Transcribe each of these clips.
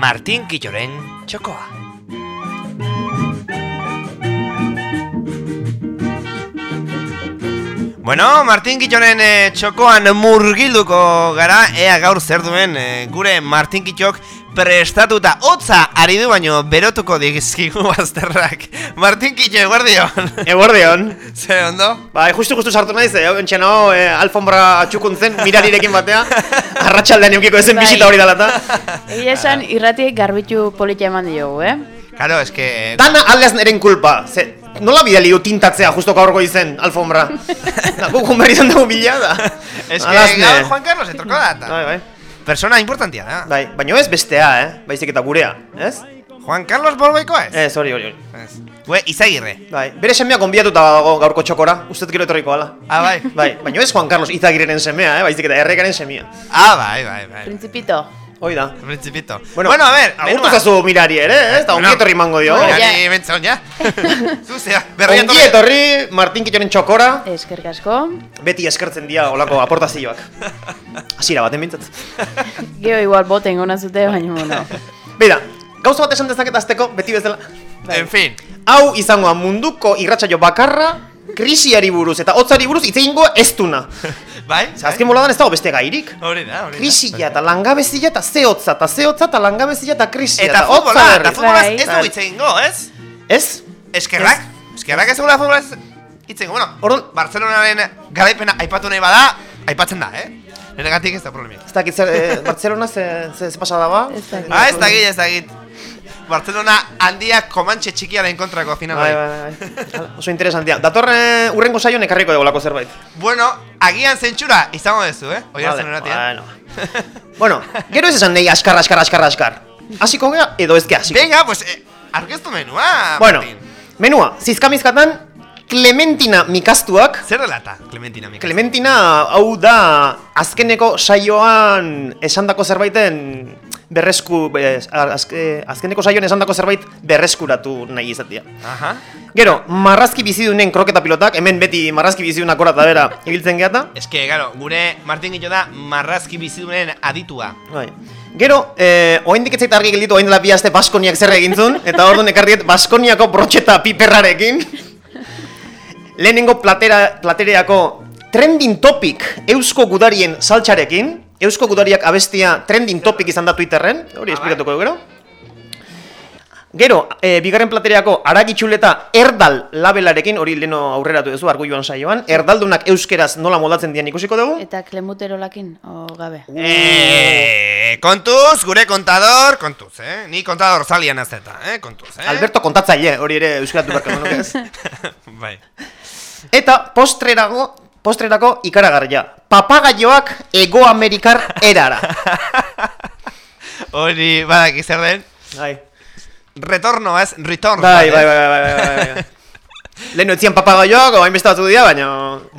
Martin Quilloren txokoa. Bueno, Martin eh, txokoan murgilduko gara, ea gaur zer duen eh, gure Martin Quillok prestatuta hotza ari du baino berotuko dizkigu bazterrak. Martin Quillo, eguardion. Eguardion. Ze ondo? Bai, justu justu sartu naiz, eh, entxe no, eh, alfombra txukuntzen, mirarirekin batea, arratsaldean eukiko ezen Bai. bisita hori dela eta. Egia esan, irratiek garbitu politia eman diogu, eh? Claro, es que... Dana aldez neren kulpa, ze, nola bidali du tintatzea justo gaurko izen, alfombra. Guk behar izan dugu bila da. Es que gaur Juan Carlos etorko da. eta Bai, bai. Persona importantia da. Bai, baina ez bestea, eh? Baizik eta gurea, ez? Juan Carlos Borboikoa ez? Ez, hori, hori, hori. Ez. Gue, izagirre. Bai, bere semea konbiatuta dago gaurko txokora, uste gero etorriko ala. Ah, bai. Bai, baina ez Juan Carlos Izagirren semea, eh? Baizik eta errekaren semea. Ah, bai, bai, bai. Principito. Hoi da. Principito. Bueno, bueno a ver, agurtu zazu mirari ere, ez? Eta ongi etorri mango dio. Mirari bentzon, ja. Zuzea, berri Ongi etorri Martin Kitxoren txokora, Eskerrik asko. beti eskertzen dira olako aportazioak. Hasiera baten bintzat. Geo igual boten gona zute, baina bueno. Beira, gauza bat esan dezaket azteko, beti bezala. En fin. Hau izangoa munduko irratsaio bakarra, krisiari buruz eta hotzari buruz hitz egingo ez duna. Bai? Ze azken boladan ez dago beste gairik. Hori da, hori da. Krisia eta langabezia eta ze hotza eta ze hotza eta langabezia eta krisia Eta hotza futbola, eta futbolaz Bai. ez dugu hitz egingo, ez? Ez? Eskerrak, eskerrak ez dugula futbolaz hitz egingo. Bueno, Orduan- Barcelonaren garaipena aipatu nahi bada, aipatzen da, eh? Neregatik ez da problemik. Ez dakit zer, eh, Barcelona ze, ze, ze pasada ba? Ez dakit. Ah, ez dakit, ez dakit. Barcelona handia komantxe txikiaren kontrako final Bai, bai, bai. Hala, Oso interesantia. Datorre urrengo saioan ekarriko dugulako zerbait. Bueno, agian zentsura izango duzu, eh? Oiar Vale. Bueno. bueno, gero ez esan nahi askar, askar, askar, askar. Hasiko gea edo ez gea hasiko. Venga, pues, eh, arkeztu menua, Bueno, Martin. menua, zizkamizkatan Clementina mikastuak. Zer relata, Clementina Mika? Clementina hau da azkeneko saioan esandako zerbaiten berresku bez, azke, azkeneko saioan esandako zerbait berreskuratu nahi izatea. Aha. Gero, marrazki bizidunen kroketa pilotak, hemen beti marrazki bizidunak gora eta bera ibiltzen geata. Ez que, claro, gure Martin Gillo da marrazki bizidunen aditua. Bai. Gero, eh, oendik etzait argi gelditu oen dela bi aste Baskoniak zer egintzun, eta orduan ekarriet Baskoniako brotxeta piperrarekin. Lehenengo platera, platereako trending topic eusko gudarien saltxarekin. Eusko gudariak abestia trending topic izan da Twitterren, hori esplikatuko dugu gero. Gero, e, bigarren platereako aragitxuleta erdal labelarekin, hori leno aurreratu duzu arguioan saioan, erdaldunak euskeraz nola moldatzen dian ikusiko dugu. Eta klemuterolakin, o gabe. Eh, kontuz, gure kontador, kontuz, eh? Ni kontador zalian ez eta, eh? Kontuz, eh? Alberto kontatzaile, hori ere euskeratu berko nuke ez. bai. Eta postrerago, postrerako ikaragarria. Papagaioak ego amerikar erara. Hori, badak zer den, Bai, retorno, ez? Retorno. bai, bai, bai, bai, bai, bai, bai. Lehen etzian papagaioak, oain beste batzu dira, baina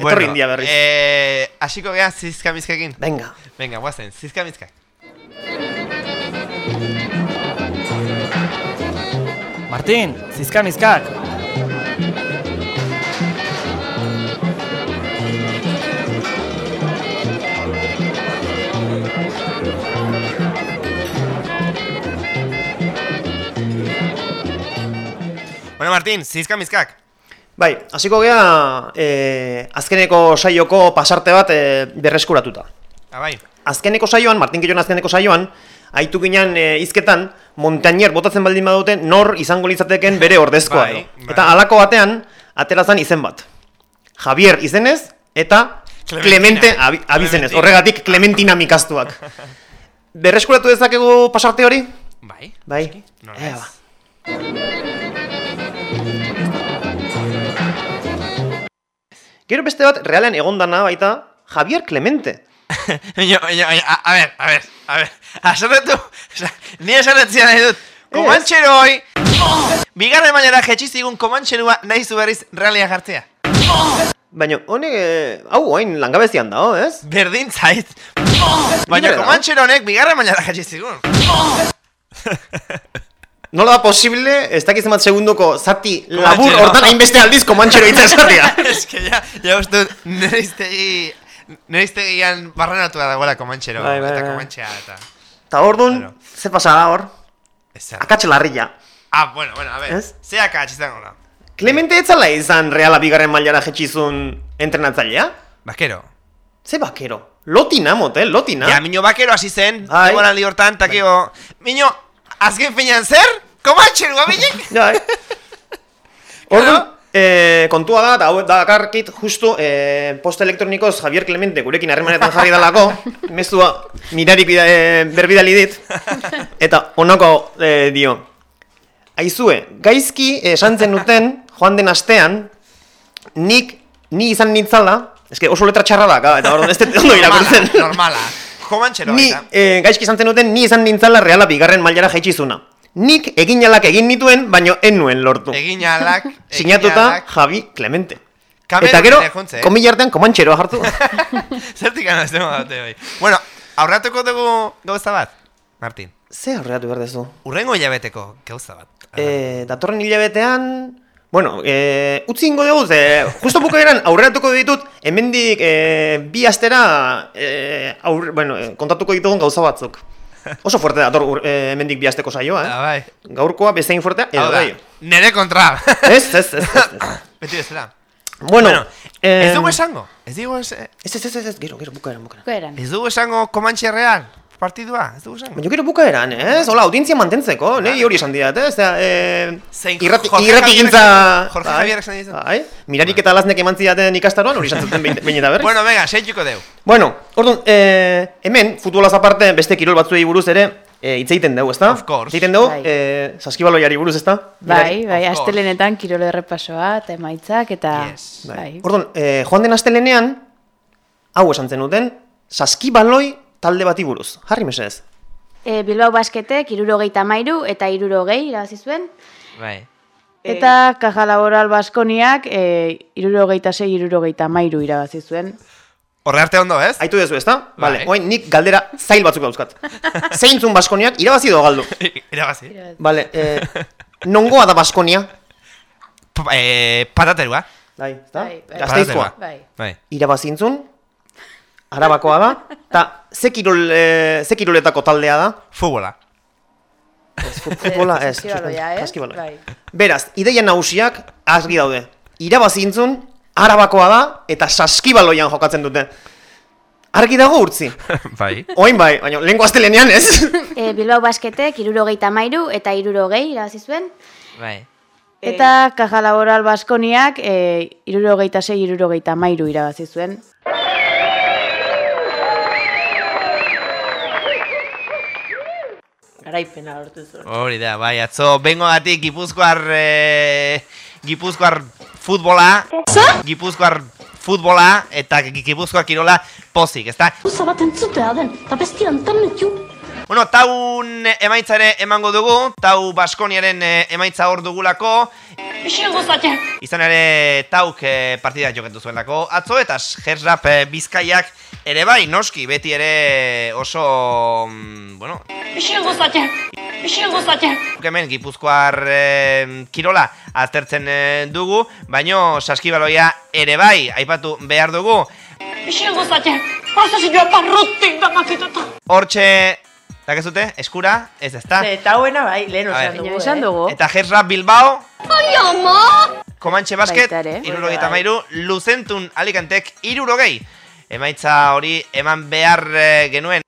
etorri india berriz. Eh, hasiko gea zizkamizkekin. Venga. Venga, guazen, zizkamizkak. Martin, zizkamizkak. Bueno, Martin, zizkamizkak. Bai, hasiko gea eh, azkeneko saioko pasarte bat eh, berreskuratuta. Ah, bai. Azkeneko saioan, Martin Killoen azkeneko saioan, aitu ginen eh, hizketan Montañer botatzen baldin badute nor izango litzateken bere ordezkoa Bai, bai. Eta halako batean aterazan izen bat. Javier izenez eta Clementina. Clemente abi, abizenez. Clementina. Horregatik Clementina mikastuak. Berreskuratu dezakegu pasarte hori? Bai. Bai. Ea ba. Gero beste bat realean egondana baita Javier Clemente. Baina, baina, a, a ver, a ver, a ver. Azaretu, ni esanetzia nahi dut. Komantxero hoi, bigarren bainara jetxizigun komantxerua nahi zu berriz realia jartzea. Baina honek, eh, hau oain langabezian dago, ez? Berdin zait. Baina komantxero honek bigarren bainara jetxizigun. Nola da posible, ez dakiz bat segundoko zati labur hortan hainbeste aldiz komantxero hitza esatia. Ez que ya, ya uste dut, nereiztegi... Nereiztegian barrenatu da dagoela komantxero. Bai, bai, eta bai. komantxea, eta... Eta orduan, Claro. ze pasa da hor? Akatxe larria. Ah, bueno, bueno, a ver. Ez? Ze akatz izango da. Clemente etzala izan Reala bigarren mailara jetxizun entrenatzailea? Bakero. Ze bakero? Lotina, motel, lotina. Ja, miño bakero hasi zen, Bai. igualan li hortan, takio... Miño, azken finean zer? Komantxero, gabinik? Ja, eh? Orduan, eh, kontua da, eta hau da justu eh, posta elektronikoz Javier Clemente gurekin harremanetan jarri dalako, mezua mirarik bida, eh, berbidali dit, eta honako eh, dio. Aizue, gaizki eh, esan zen duten, joan den astean, nik, ni izan nintzala, eske oso letra txarra da, eta orduan ez dut ondo irakurtzen. Normala, normala. Komantxero Ni, baita. eh, gaizki izan zen duten, ni izan nintzala reala bigarren mailara jaitsizuna. Nik egin alak egin nituen, baino en nuen lortu. Egin alak... Sinatuta Javi Clemente. Kameru Eta gero, juntze, eh? komila artean komantxeroa jartu. Zertik gana ez dute hoi. Bueno, aurratuko dugu gauza bat, Martin. Ze aurreatu behar dezu? Urrengo hilabeteko gauza bat. E, datorren hilabetean... Bueno, e, utzi ingo dugu, ze, justo bukaeran aurreratuko ditut, hemendik e, bi astera, e, aurre, bueno, e, kontatuko ditugun gauza batzuk. Oso fuerte dator ur- e, hemendik bi asteko saioa, eh? Ah, bai. Gaurkoa bezain fuertea, edo bai. nere kontra. Ez, ez, ez, ez, ez. Beti bezala. Bueno, Bueno, ez em, dugu esango. Ez dugu, es, Ez, ez, ez, ez, ez, gero, gero, bukaeran, bukaeran. Bukaeran. ez dugu esango Comanche Real partidua. Ez dugu esango. Baina gero bukaeran, ez? Hola, audientzia mantentzeko, nahi hori esan didat, ez? Eh, Zein irrati, Jorge irrati gintza... Jorge bai, Javierek esan dizu. Bai, mirarik eta laznek eman zidaten ikastaroan, hori esan zuten behin eta berriz. Bueno, venga, seituko deu. Bueno, orduan, eh, hemen, futbolaz aparte, beste kirol batzuei buruz ere, eh, hitz egiten dugu, ezta? Of course. Egiten dugu, Bai. eh, saskibaloiari buruz, ezta? Bai, bai, astelenetan kirole errepasoa eta emaitzak eta... Yes. Bai. Orduan, eh, joan den astelenean, hau esan zenuten, saskibaloi talde bati buruz. Jarri mesedez. E, Bilbao basketek irurogeita mairu eta irurogei irabazi zuen. Bai. Eta Kaja Laboral Baskoniak e, irurogeita sei, irurogeita mairu irabazi zuen. Horre arte ondo, ez? Aitu dezu, ezta? Bai. Vale, oain nik galdera zail batzuk dauzkat. Zeintzun Baskoniak irabazi edo galdu? Irabazi. Vale, eh, nongoa da Baskonia? Pa- eh, pataterua. Bai, ezta? Bai, bai. Gasteizkoa. Bai. Bai. Irabazintzun, arabakoa da, eta ze, kirol, eh, ze kiroletako taldea da? Futbola. Futbola, ez. Saskibaloia, eh? saskibaloia. Bai. Beraz, ideia nagusiak argi daude. Irabazintzun, arabakoa da, eta saskibaloian jokatzen dute. Argi dago urtzi. bai. Oin bai, baina lehenko astelenean ez. E, Bilbao basketek irurogeita mairu eta irurogei irabazi zuen. Bai. Eta Kaja Laboral Baskoniak e, irurogeita sei, irurogeita mairu irabazi zuen. Garaipena lortu zuen. Hori da, bai, atzo, bengo gatik Gipuzkoar, eh, Gipuzkoar futbola, Gipuzkoar futbola eta Gi- Gipuzkoar kirola pozik, ezta? Gauza bat entzutea den, eta bestian internetu. Bueno, taun emaitza ere emango dugu, tau Baskoniaren eh, emaitza hor dugulako, Ixen gozatxe. izan ere tauk eh, partida jokatu zuelako atzo, eta Gersrap eh, Bizkaiak ere bai, noski, beti ere oso, mm, bueno, Ixen gozatxe. Ixen gozatxe. guk hemen Gipuzkoar eh, kirola aztertzen eh, dugu, baino saskibaloia ere bai, aipatu behar dugu. Ixen gozatxe. Hauza zidua parrutik da maketata. Hortxe, dakezute, eskura, ez ezta? Eta hauena bai, lehen ver. dugu, eh? dugu. Eta Gersrap Bilbao, Ai, ama! Komantxe Basket, irurogeita mairu, Luzentun Alicantek irurogei. Emaitza hori eman behar eh, genuen.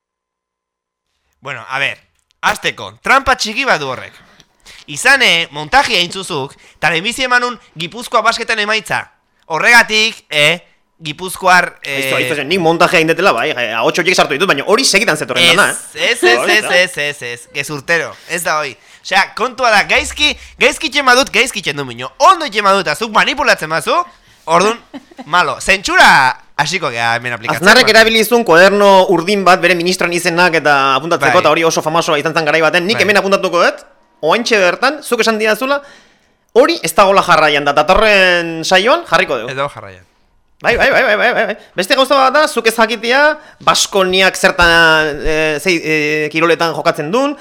Bueno, a ver, azteko, trampa txiki bat du horrek. Izane, montajia intzuzuk, eta lehenbizi emanun Gipuzkoa basketan emaitza. Horregatik, eh, Gipuzkoar... Eh, aizu, zen, nik montaje egin detela, bai, ahotxo horiek sartu ditut, baina hori segitan zetorren Ez, dana, eh? ez, ez, ez, ez, ez, ez, gezurtero, ez da hoi. Osea, kontua da, gaizki, gaizkitzen badut, gaizkitzen du mino. Ondo itzen badut, azuk manipulatzen bazu, orduan, malo. Zentsura hasiko gea hemen aplikatzen. Aznarrek erabilizun kuaderno urdin bat bere ministroan izenak eta apuntatzeko Bai. eta hori oso famasoa izan zen garai baten, nik Bai. hemen apuntatuko dut, oaintxe bertan, zuk esan didazula, hori ez dagoela jarraian da, datorren saioan jarriko dugu. Edo jarraian. Bai, bai, bai, bai, bai, bai, bai. Beste gauza bat da, zuk ez jakitea, Baskoniak zertan e, zei, e, kiroletan jokatzen duen,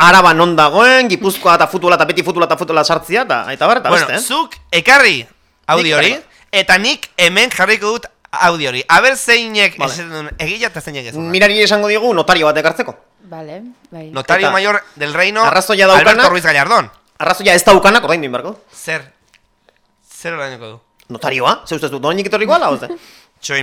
araba non dagoen, gipuzkoa eta futbola eta beti futbola eta futbola sartzia, eta eta bar, eta Bueno, beste, eh? zuk ekarri audio hori, eta nik hemen jarriko dut audio hori. Aber zeinek Vale. esaten duen egila eta zeinek ez. Mirari esango digu notario bat ekartzeko. Vale, bai. Notario Eta- mayor del reino Arrazoia daukana- Alberto Ruiz Gallardón. Arrazoia ez daukanak ordaindu inbarko. Zer? Zer oraineko du? Notarioa? Ze ustez du, doainik etorriko ala, oze? Txoi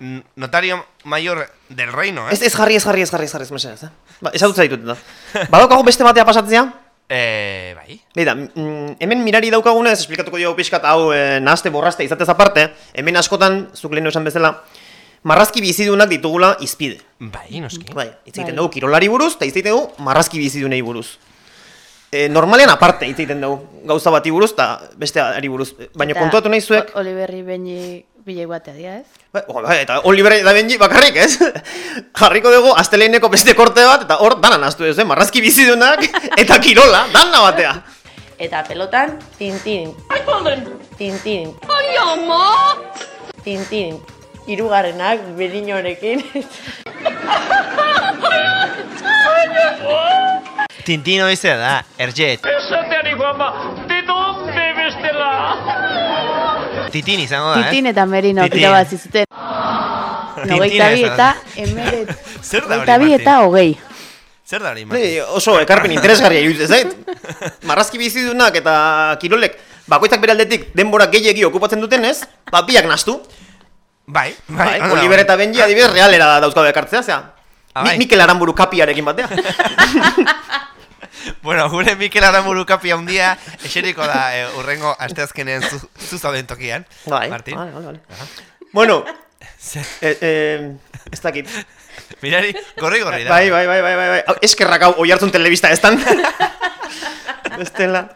n- notario mayor del reino, eh? Ez, ez jarri, ez jarri, ez jarri, ez jarri, ez mesedez, eh? Ba, ez adutza ditut, da. Badaukagu beste batea pasatzea? Eh, bai. Beida, mm, hemen mirari daukagunez, esplikatuko diogu pixkat hau e, nahazte borraste izatez aparte, hemen askotan, zuk lehen esan bezala, marrazki bizidunak ditugula izpide. Bai, noski. Bai, hitz egiten Bai. dugu kirolari buruz, eta hitz egiten dugu marrazki bizidunei buruz. E, normalean aparte hitz egiten dugu, gauza bati buruz, eta beste ari buruz. Baina kontuatu nahi zuek, Oliverri beini bilei batea dira, ez? oh, bai, eta Oliver da Benji bakarrik, ez? Jarriko dugu asteleineko beste korte bat, eta hor dana naztu ez, eh? marrazki bizidunak, eta kirola, dana batea. Eta pelotan, tintin, tintin, Ai, ama! tintin. Hirugarrenak berinorekin. Tintino izea da, erjet. Esateari guama, de donde bestela? Titin izango da, Titin eh? eta Merino Titin. irabazi zuten. Nogeita bi Tintin eta emeret. Zer da hori, Nogeita bi eta hogei. Zer da hori, Nei, Martin? oso ekarpen interesgarria iruditzen zait. Marrazki bizidunak eta kirolek bakoitzak bere aldetik denbora gehiegi okupatzen dutenez, ba biak nastu. Bai, bai. Bai, Oliver eta Benji adibidez realera dauzkabe ekartzea, zea. Ah, bai. Mikel Aramburu kapiarekin batea. Bueno, gure Mikel Aramuru kapia handia eseriko da eh, urrengo asteazkenean zu, zu zauden tokian. bai, Martin. vale, vale, vale. Bueno, eh, eh, ez dakit. Mirari, gorri gorri da. Bai, bai, bai, bai, bai, bai. Eskerrak hau oi hartzun telebista estan. Bestela.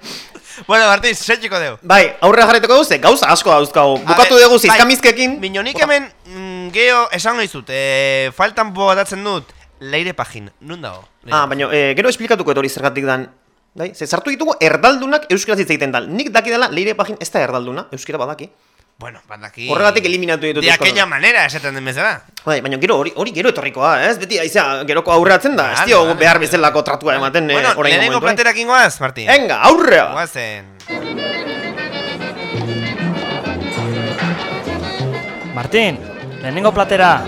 Bueno, Martin, setxiko deu. Bai, aurrera jarreteko duze, gauza asko dauzkagu. Bukatu dugu zizkamizkekin. Bai, Mino nik hemen mm, geho esango izut, eh, faltan botatzen dut, leire pagin, nun dago? Ah, baina, eh, gero esplikatuko etori zergatik dan. Bai, ze sartu ditugu erdaldunak euskaraz hitz egiten dal. Nik dakidala leire pagin ez da erdalduna, euskara badaki. Bueno, bandaki... Horregatik eliminatu ditut De aquella manera, esaten den bezala. Bai, baina gero hori hori gero etorrikoa, ez? Beti aizea geroko aurratzen da. Ez Vale, dio vale, behar vale. bezalako tratua ematen eh, bueno, orain momentu. eh? platerakin goaz, Martin. Venga, aurrea! Goazen. Martin, lehenengo platera.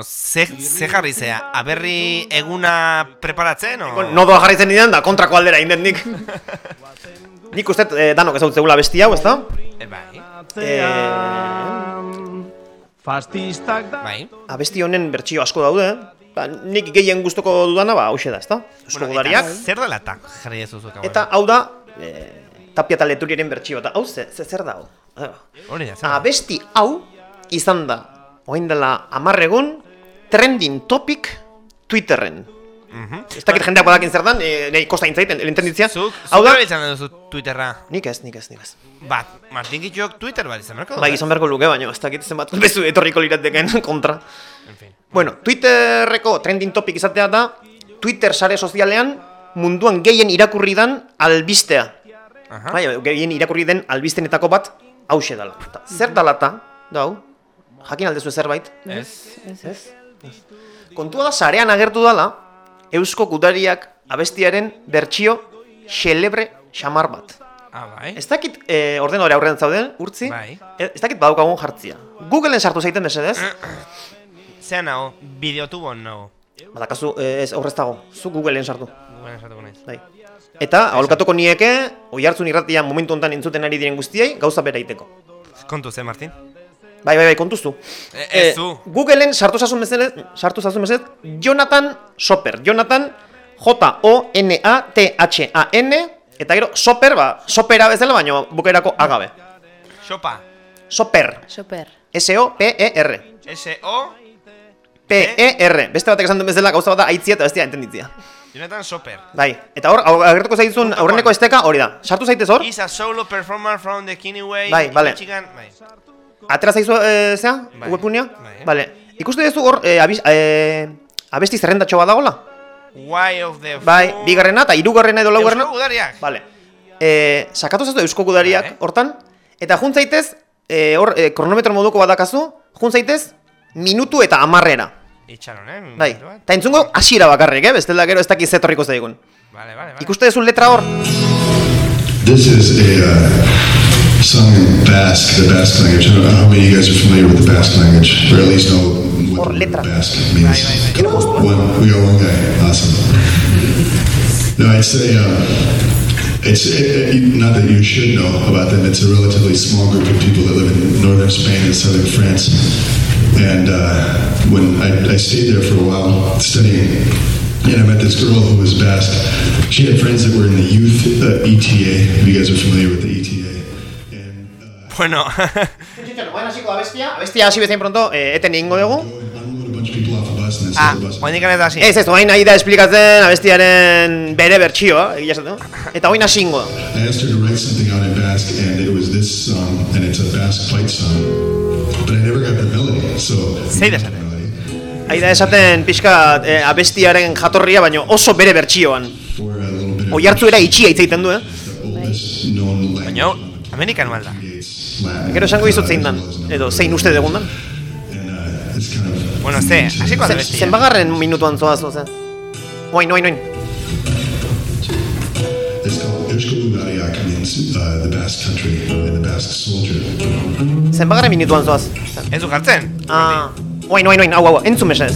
Bueno, ze, ze jarri zea, aberri eguna preparatzen, o? Nodoa jarraitzen nidan da kontrako aldera inden nik. nik uste eh, danok ezagutzegula besti hau, ezta? Eh, bai, Eh, Fastistak da bai. abesti honen bertsio asko daude. Ba, nik gehien gustoko dudana, ba, hauxe da, ezta? Eusko Bueno, Gudariak. eta zer dela eta jarri ez duzuk hau? Eta hau da, eh, tapia eta leturiaren bertsio eta hau ze, ze zer da hau? Hori da, zer da? Abesti hau izan da, orain dela amarregun, trending topic Twitterren. Mhm. Ez dakit jendeak badakin zer dan, e, nahi kosta intzait, entenditzia. Zuk, Hau da, erabiltzen duzu Twitterra. nik ez, nik ez, nik ez. Bat, Martin Kitxok Twitter bat izan berko. Bai, izan beharko luke, baina ez dakit zenbat bezu etorriko lirateken kontra. En fin. Bueno, Twitterreko trending topic izatea da, Twitter sare sozialean munduan gehien irakurri dan albistea. Aha. Bai, gehien irakurri den albiztenetako bat hause dala. Eta zer dala eta, da hau, jakin aldezu zerbait, Ez. ez? Kontua da, sarean agertu dala, Eusko Gudariak abestiaren bertsio xelebre xamar bat. Ah, bai. Ez dakit e, ordenore aurrean zauden, urtzi? Bai. Ez dakit badaukagun jartzia. Googleen sartu zaiten mesedez, Zean nago, bideotubon nago. badakazu, e, ez aurrez dago, zu Googleen sartu. Guen esatuko naiz. Bai. Eta, aholkatuko nieke, oi hartzun irratian momentu honetan entzuten ari diren guztiei, gauza bera iteko. Kontu ze, Martin? Bai, bai, bai, kontuztu. E, ez zu. Googleen sartu zazun mesedez, sartu zazun mesedez, Jonathan Soper. Jonathan J-O-N-A-T-H-A-N eta gero Soper, ba, Sopera bezala, baina bukerako agabe. Xopa. Soper. Super. S-O... S-O-P-E-R. P-E-R. Beste batek esan duen bezala gauza bat da aitzia eta bestia entenditzia. Jonathan Soper. Bai, eta hor, agertuko zaizun aurreneko esteka hori da. Sartu zaitez hor, Is a solo performer from the Kinnyway, Bai, bale. Michigan. Bai. Atera zaizu, e, zea, Bai. webunea? Bai. Bale, ikuste duzu hor, e, abiz, e, abesti zerrendatxo bat dagoela? Why of the Bai, bigarrena eta hirugarrena edo laugarrena? Eusko Gudariak. Vale. Eh, sakatu zazu eusko gudariak Vale. hortan eta jun zaitez eh, hor eh, kronometro moduko badakazu, jun zaitez minutu eta hamarrera. Itxaron, eh? Bai. minutu bat. Ta entzungo hasiera bakarrik, eh? Bestela gero ez dakiz zetorriko zaigun. Vale, vale, vale. Ikuste duzu letra hor? This is a uh, song in Basque, the Basque language. I don't know how many of you guys are familiar with the Basque language, or at least know what the Basque means. One, we got one guy. Awesome. No, I'd say uh, it's it, it- not that you should know about them. It's a relatively small group of people that live in northern Spain and southern France. And uh, when I, I stayed there for a while studying, and I met this girl who was Basque. She had friends that were in the youth uh, ETA. If you guys are familiar with the Uh, Bueno, abestia. Abestia hasi bezain pronto, eh, eten egingo dugu. ah, oain ikan ez da hasi. Ez, ez, oain nahi da esplikatzen abestiaren bere bertsioa, egia esaten. Eta oain hasingo. I asked her to write something out in Basque, and it was this song, and it's a Basque fight song. But I never got the melody, so. Zei dezaten. Hai da esaten pixka eh, abestiaren jatorria, baino oso bere bertsioan. Bit of Oiartzu era itxia hitzaiten du, eh? Baina. Amerikan malda. Gero esango dizut zein dan, edo zein uste dugun dan. Uh. Bueno, ze, hasiko da Ze- bestia. Zenbagarren minutuan zoaz, oze? Oain, oain, oain. It's called Euskal means uh, the Basque country and the Basque soldier. Zenbagarren minutuan zoaz. Ez du jartzen? Ah, oain, oain, oain, hau, hau, entzun mesedez.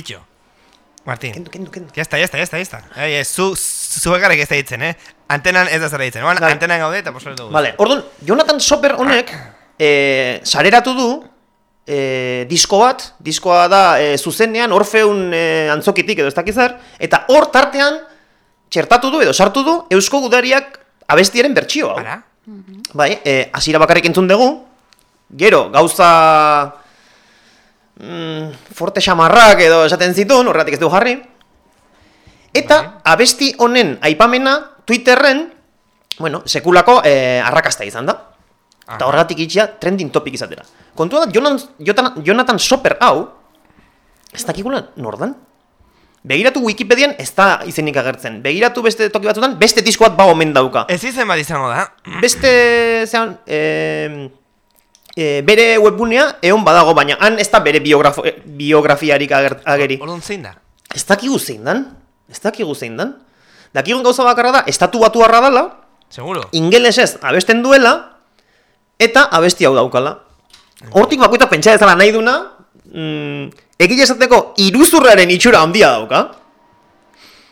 Kitxo. Martín. Kendu, kendu, kendu. Ya está, ya está, ya está, ya está. Ai, ez, zu, zu egarek ez da ditzen, eh? Antenan ez da zara ditzen. Oan, Bai. antenan gaude eta posore dugu. Vale, orduan, Jonathan Soper honek eh, sareratu du eh, disko bat, diskoa da eh, zuzenean Orfeun eh, antzokitik edo ez dakizar, eta hor tartean txertatu du edo sartu du Eusko Gudariak abestiaren bertsio hau. Para? Bai, eh, hasiera bakarrik entzun dugu, gero gauza mm, forte xamarrak edo esaten zituen, horregatik ez dugu jarri, eta abesti honen aipamena Twitterren, bueno, sekulako eh, arrakasta izan da. Eta horregatik itxia trending topic izatera. Kontua da, Jonathan, Jonathan, Soper hau, ez dakikula nordan. Begiratu Wikipedian ez da izenik agertzen. Begiratu beste toki batzutan, beste disko bat ba omen dauka. Ez izen bat izango da. Beste, zean, e, e, bere webgunea egon badago, baina han ez da bere biografo, eh, biografiarik ager, ageri. Orduan zein da? Ez dakigu zein dan, ez dakigu zein dan. Dakigun gauza bakarra da, estatu batu harra dala, Seguro? ingelesez abesten duela, eta abesti hau daukala. Hortik bakoitak pentsa dezala nahi duna, mm, egile esateko iruzurraren itxura handia dauka.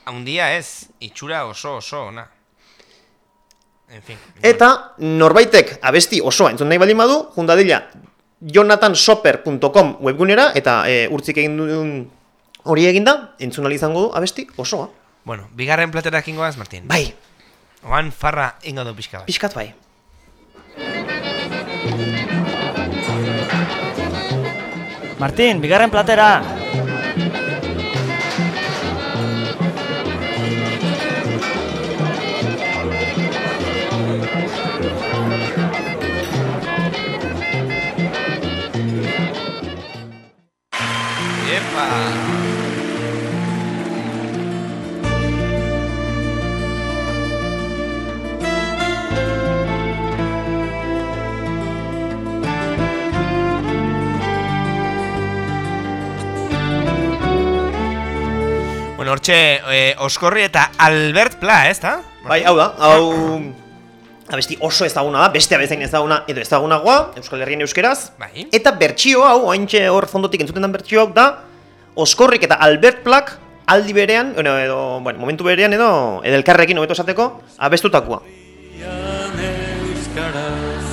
Haundia ez, itxura oso oso, ona. En fin. Eta norbaitek abesti osoa entzun nahi baldin badu, jundadila jonathansoper.com webgunera eta e, urtzik egin duen hori eginda, entzun izango du abesti osoa. Bueno, bigarren platerak ingoaz, Martín. Bai, Oan farra ingo du pixka bat. pixkat bai. Martín, bigarren platera. Epa! Bueno, hortxe, eh, Oskorri eta Albert Pla, ez da? Bai, hau da, hau abesti oso ezaguna da, beste abezain ezaguna edo ezagunagoa, Euskal Herrien euskeraz. Bai. Eta bertsio hau, oaintxe hor fondotik entzuten den bertsio hau da, Oskorrik eta Albert Plak aldi berean, bueno, edo, bueno, momentu berean edo, edelkarrekin hobeto esateko, abestutakoa. euskaraz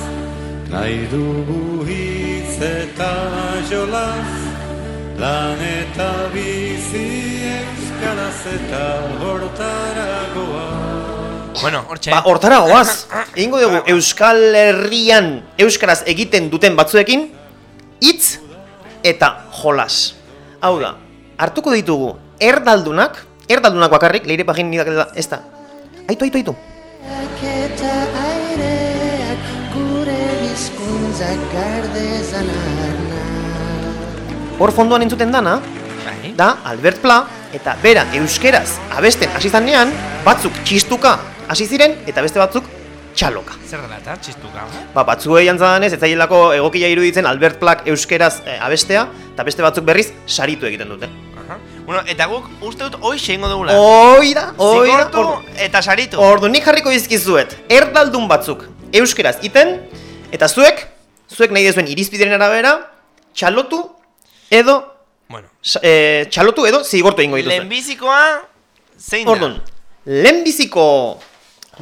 Nahi dugu hitz eta jolas Lan eta bizi euskaraz eta hortaragoa Bueno, hortxe. Ba, hortara goaz, egingo dugu Euskal Herrian euskaraz egiten duten batzuekin, hitz eta jolas. Hau da, hartuko ditugu erdaldunak, erdaldunak bakarrik, leire pagin nidak da, ez da. Aitu, aitu, aitu. Hor fondoan entzuten dana, Bai. da Albert Pla, eta bera euskeraz abesten hasi zanean, batzuk txistuka hasi ziren, eta beste batzuk txaloka. Zer dela eta txistuka. Ba, batzuei antzadanez, ez zaielako egokia iruditzen Albert Plak euskeraz eh, abestea, eta beste batzuk berriz saritu egiten dute. Aha. Bueno, eta guk uste dut hoxe ingo dugula. Hoi da, hoi da. Ordu- eta saritu. Ordu nik jarriko izkizuet, erdaldun batzuk euskeraz iten, eta zuek, zuek nahi dezuen irizpideren arabera, txalotu edo, Bueno, eh, txalotu edo zigortu egingo dituzue. lehenbizikoa zein da? Orduan, lehenbiziko,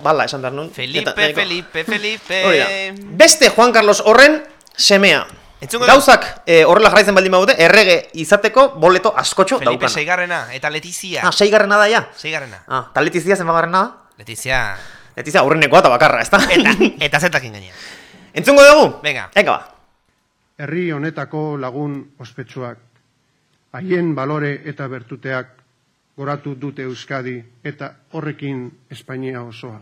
bala esan behar nun. Felipe, eta Felipe, Felipe. Hori da. Beste Juan Carlos horren semea. Entzungo Gauzak eh, horrela jarraitzen baldin badute, errege izateko boleto askotxo Felipe daukana. seigarrena eta Letizia. Ah, seigarrena da ja. Seigarrena. Ah, eta letizia zenbagarrena da? Letizia. Letizia aurrenekoa eta bakarra, ezta? Eta, eta zetakin gaina. Entzungo dugu? Venga. Eka ba. Herri honetako lagun ospetsuak, haien balore eta bertuteak goratu dute Euskadi eta horrekin Espainia osoa.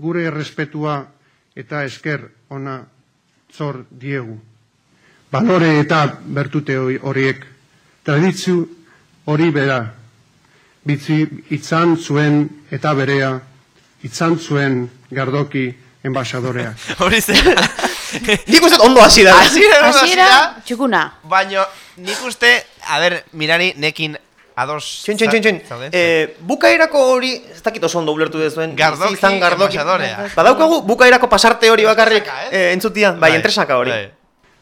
Gure errespetua eta esker ona zor diegu. Balore eta bertute horiek, tradizio hori bera, bitzi itzan zuen eta berea, itzan zuen gardoki enbaixadoreak. Hori zen. Nik uste ondo hasi da. Hasi da. txukuna. Baina nik uste, a ber, mirari nekin ados txin, txin, txin. zaude? Eh, bukaerako hori, ez dakit oso ondo ulertu dezuen. Gardoki izan gardoki. Badaukagu bukaerako pasarte hori bakarrik eh, entzutia, bai, entresaka hori. Bai.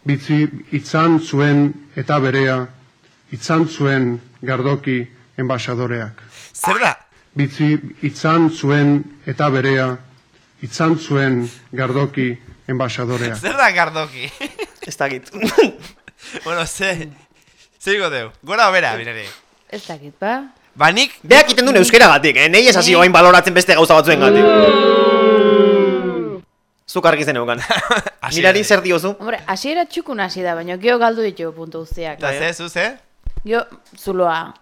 Bitzi itzan zuen eta berea, itzan zuen gardoki enbaixadoreak. Zer da? Bitzi itzan zuen eta berea, itzan zuen gardoki enbaixadoreak. Zer da gardoki? Ez dakit. bueno, ze... Zer deu? Gora obera, mirari. Ez dakit, ba? Ba nik... Beak iten duen euskera gatik, eh? Nei ez hasi oain baloratzen beste gauza batzuen gatik. Zuk argi zen eukan. Mirari zer diozu? Hombre, hasiera txukun hasi da, baina gero galdu ditu puntu guztiak. Eta ze, zu ze? Gero zuloa.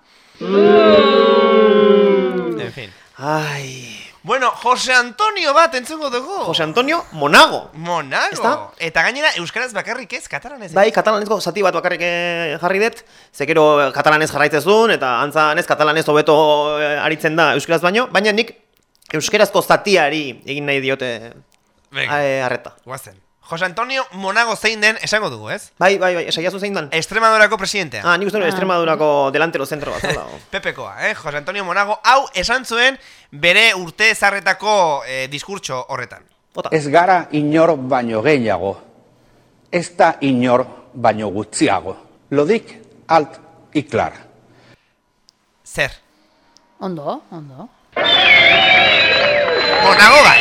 En fin. Ai... Bueno, Jose Antonio bat entzungo dugu. Jose Antonio Monago. Monago. Ezta? Eta gainera, Euskaraz bakarrik ez, katalanez. ez? Bai, katalanezko zati bat bakarrik eh, jarri dut, zekero katalanez jarraitzezun, eta antzanez katalanez hobeto eh, aritzen da euskeraz baino, baina nik euskerazko zatiari egin nahi diote Venga. eh, arreta. Guazen. Jose Antonio Monago zein den esango dugu, ez? Bai, bai, bai, esaiazu zein dan? Extremadurako presidentea. Ah, nik uste dut Extremadurako delantero zentro bat. Pepekoa, eh? Jose Antonio Monago, hau esan zuen bere urte zarretako eh, diskurtso horretan. Ez gara inor baino gehiago, ez da inor baino gutxiago. Lodik alt iklar. Zer? Ondo, ondo. Monago bai.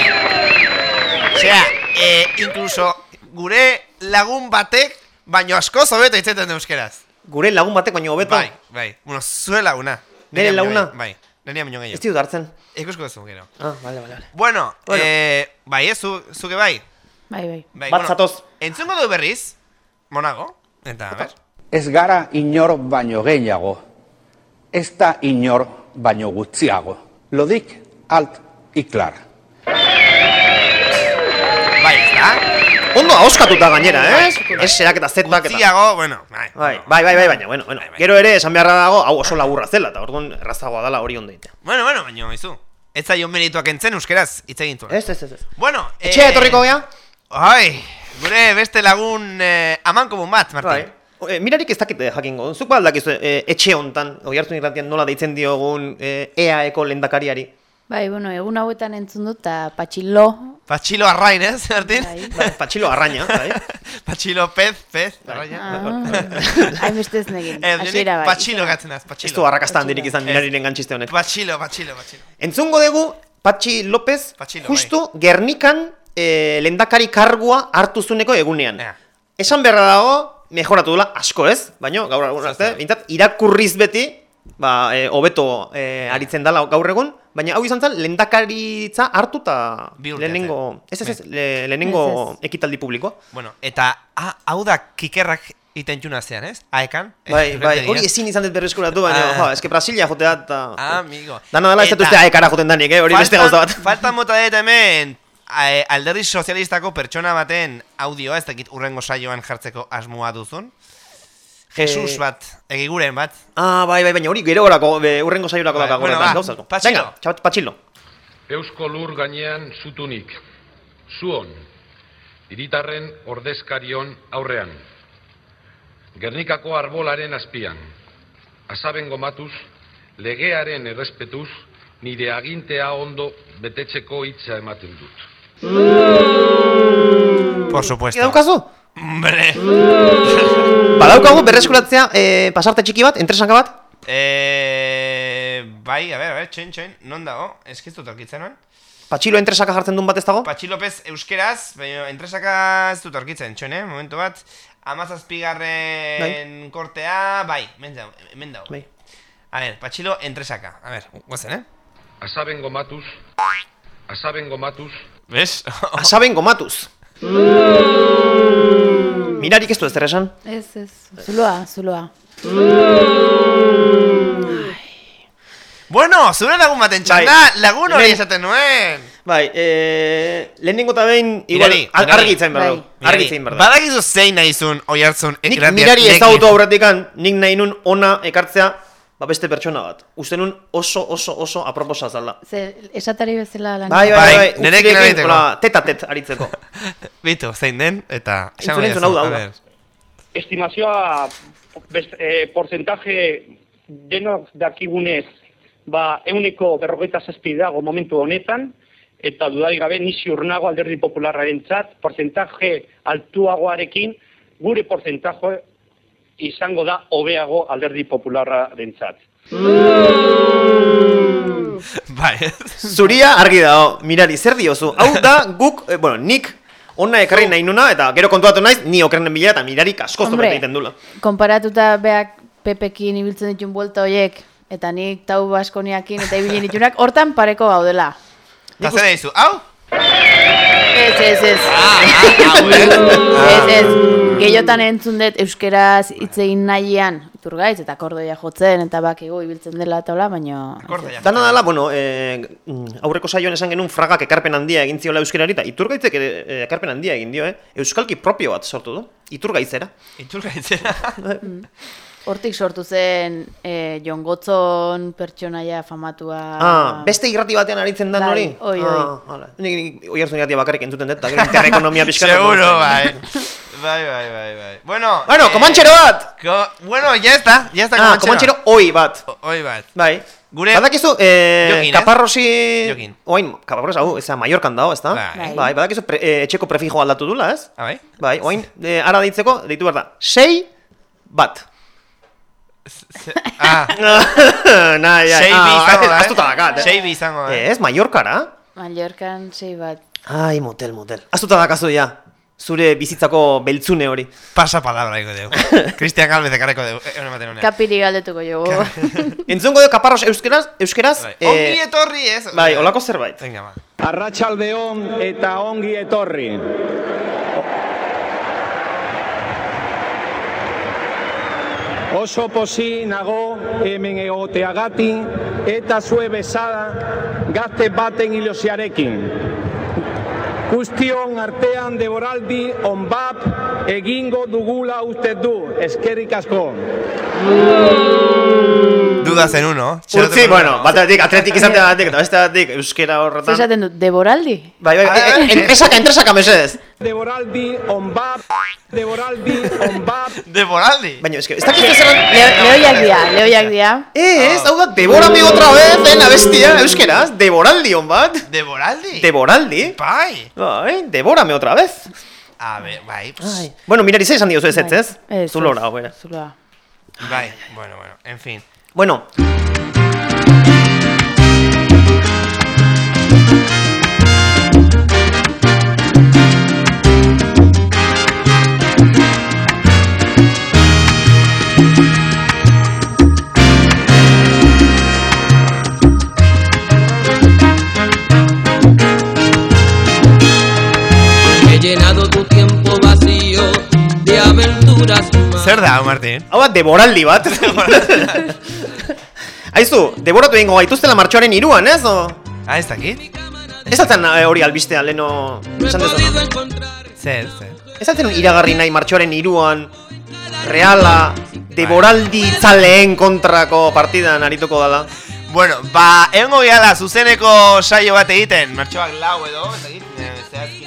Osea, eh, incluso gure lagun batek, baino asko zobeto itzeten euskeraz. Gure lagun batek baino hobeto. Bai, bai. Bueno, zure laguna. Nire laguna? Bai, baino Ez gehiago. ditut hartzen. Ikusko duzu, gero. Ah, bale, bale, bale. Bueno, Bueno. eh, bai, ez, zu, zuke bai. Bai, bai. bai Bat zatoz. Entzungo du berriz, Monago, eta, a ber. Ez gara inor baino gehiago, ez da inor baino gutxiago. Lodik alt iklar. Bai, da? Ondo ahoskatuta gainera, eh? Bai, Ez serak eta zetak eta... Gutxiago, bueno, bai. Bai, bai, bai, bai, baina, bueno, bueno. Gero ere, esan beharra dago, hau oso laburra zela, eta orduan errazagoa dela hori ondo egitea. Bueno, bueno, baina, izu. Ez zaio merituak entzen euskeraz, hitz egin zuen. Ez, ez, ez. Bueno, Etxe etorriko gea? Ai, gure beste lagun eh, amankomun bat, Martin. Bai. E, mirarik ez dakite jakingo. Zuk ba aldakizu e, etxe hontan, oi hartu nola deitzen diogun e, EAeko lendakariari. Bai, bueno, egun hauetan entzun dut, eta patxilo Patxilo arrain, ez, Martin? Bai, Patxilo arraina, bai. Patxilo pez, pez, arraina. Ah, hainbeste ez negin. Nik Hasiera bai. patxilo gatzen az, patxilo. Ez du arrakasta handirik izan mirariren gantxiste honek. Patxilo, patxilo, patxilo. Entzungo dugu Patxi López Patxilo, justu Gernikan eh, lendakari kargua hartu zuneko egunean. Esan beharra dago, mejoratu dula, asko ez, baina gaur egun arte, bintzat, irakurriz beti, ba, eh, hobeto eh, aritzen dala gaur egun, baina hau izan zen, lendakaritza hartu eta Bi urte lehenengo, ez ez ez, le- lehenengo ekitaldi publiko. Bueno, eta ah, hau da kikerrak iten juna zean, ez? Aekan? Bai, bai, hori ezin izan dut berreskuratu, baina, Ah. jo, eske Brasilia jotea eta... Ah, amigo. Dana dela ez dut uste aekara joten danik, eh? hori beste Faltan- gauza bat. Faltan mota dut hemen eh, alderdi sozialistako pertsona baten audioa, ez dakit urrengo saioan jartzeko asmoa duzun. Jesus Eh, bat, egiguren bat. Ah, bai, bai, baina hori gero orako, be, urrengo saiorako Bai, bueno, ba. Patxilo. Venga, patxilo. Eusko lur gainean zutunik, zuon, hiritarren ordezkarion aurrean, Gernikako arbolaren azpian, asaben gomatuz, legearen errespetuz, nire agintea ondo betetzeko hitza ematen dut. Por supuesto. Daukazu? Hombre. Badaukagu berreskuratzea eh, pasarte txiki bat, entresanka bat? Eh, bai, a ver, a ver, txen, txen, non dago? Ez que ez dut aurkitzen, noen? Patxilo entresaka jartzen duen bat ez dago? Patxi López euskeraz, baina entresaka ez dut aurkitzen, txon, eh? Momentu bat, amazazpigarren kortea, bai, hemen dago, hemen dago. Bai. A ver, Patxilo entresaka, a ver, guazen, eh? Asaben gomatuz, asaben gomatuz, ¿Ves? Asaben gomatuz. Mirarik ez du ez esan? Ez, ez. Zuloa, zuloa. Bueno, zure lagun baten txanda, lagun hori esaten nuen. Bai, eh, lehenengo eta behin, igual, Mirari, ar- mirari. argi itzen behar du. Mirari, Argi itzen behar du. Badakizu zein nahizun oi hartzun Nik mirari ezagutu aurretikan, nik nahi nun ona ekartzea, ba beste pertsona bat. Uste nun oso, oso, oso aproposa zala. Ze, esatari bezala lan. Bai, bai, bai, nerekin utzirekin, egiteko. hola, teta-tet aritzeko. Bitu, zein den, eta... Entzun, entzun, hau da, hau da. estimazioa best, eh, porcentaje denok dakigunez ba euneko berrogeita zazpi dago momentu honetan eta dudarik gabe ni ziur nago alderdi popularraren txat, porcentaje altuagoarekin gure porcentaje izango da hobeago alderdi popularraren txat. Bai. Zuria argi dago, mirari, zer diozu? Hau da guk, eh, bueno, nik ona ekarri nahi nuna, eta gero kontuatu naiz, ni okerren bila eta mirarik asko Hombre. zopet egiten dula. Konparatuta beak pepekin ibiltzen ditun buelta hoiek, eta nik tau baskoniakin eta ibilin ditunak, hortan pareko gaudela. Eta zer dizu, hau? Ez, ez, ez. hau, eh? Ez, ez. Gehiotan entzun dut euskeraz hitz egin nahian, iturgaiz eta kordoia jotzen, eta bakigu ibiltzen dela eta hola, baina... Dana dala, bueno, eh, mm, aurreko saioan esan genuen fragak ekarpen handia egin ziola euskerari, eta iturgaitzek eh, ekarpen handia egin dio, eh? Euskalki propio bat sortu du, iturgaitzera. Iturgaitzera. Hortik sortu zen e, Jon Gotzon pertsonaia famatua... Ah, beste irrati batean aritzen dan Bai, hori? oi, oi. Ah, hala. Nik, nik oi hartzen irratia bakarrik entzuten dut, eta gero interekonomia pixka. Seguro, bai. Bai, bai, bai, bai. Bueno, Bueno, komantxero bat! Co bueno, ya está, ya está Ah, komantxero. komantxero oi bat. Oi bat. Bai. Gure... Badakizu, eh, Jokin, kaparrosi... Jokin. Oain, kaparros hau, eza Mallorcan dago, ez da? Bai. Bai, badakizu, pre, eh, etxeko prefijo aldatu dula, ez? Ah, bai? Bai, oain, eh, ara deitzeko, deitu behar da, sei bat. Ah. Nahi, Sei bi ah, izango da, eh? Aztuta dakat, eh? Sei izango da, eh? Ez, Mallorcara? Mallorcan sei bat. Ai, motel, motel. Aztuta dakazu ja. Zure bizitzako beltzune hori. Pasa palabra iko deu. Cristian Galvez ekarreko deu. Eh, ematen honen. Kapiri galdetuko jo. Entzungo du kaparros euskeraz, euskeraz? Bai. Ongi etorri, ez? Bai, olako zerbait. Venga, ba. Arratsaldeon eta ongi etorri. Oso posi nago hemen egoteagatik eta zue bezada gazte baten ilosiarekin. Guztion artean deboraldi onbap egingo dugula uste du, eskerrik asko. En uno. Utzi, bueno, batetik atletik izatea batetik eta beste batetik euskera horretan. esaten dut, deboraldi? Bai, bai, Ah, eh, eh, entresaka, entresaka mesedez. Deboraldi on bab, Deboraldi on bab. Deboraldi. Baina, eske, ez dakit zer... Leo, leoiak dira, leoiak dira. Ez, hau da, deborame otra vez, en abestia, euskeraz, deboraldi hon bat. Deboraldi? Deboraldi? Bai. Bai, deborame otra vez. A ver, bai. pues, Bueno, mirari ze esan diozu ez ez, ez? Ez, Zulora, ez, hau bera. Zulora. Bai, bueno, bueno, en fin. Bueno, Zer da, Martin? hau bat, deboraldi bat. Aizu, deboratu egingo gaituztela martxoaren iruan, ez? O? Ah, ez dakit? Ez altzen eh, hori albistea, leno... Esan dezu. Zer, zer. Ez altzen iragarri nahi martxoaren iruan, reala, deboraldi tzaleen kontrako partidan arituko dala. Bueno, ba, egongo gehala zuzeneko saio bat egiten, martxoak lau edo, ez dakit,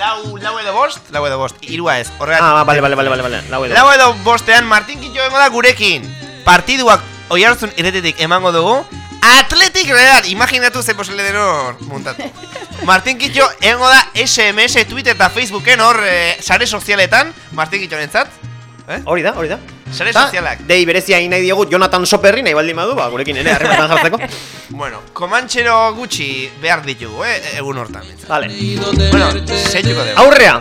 lau, lau edo bost, lau edo bost, irua ez, horregatik. Ah, bale, bale, bale, bale, bale, lau edo. Lau edo bostean Martin Kitxo egongo da gurekin. Partiduak oiartzun iretetik emango dugu. Atletik Real, imaginatu ze posible den hor muntatu. Martin Kitxo egongo da SMS, Twitter eta Facebooken hor eh, sare sozialetan, Martin Kitxo nentzat. Eh? Hori da, hori da. Sare sozialak. Dei berezia egin nahi diogu Jonathan Soperri nahi baldin badu, ba, gurekin ere harremetan jartzeko. Bueno, komantxero gutxi behar ditugu, eh, egun hortan. Vale. Bueno, zeituko dugu. Aurrea,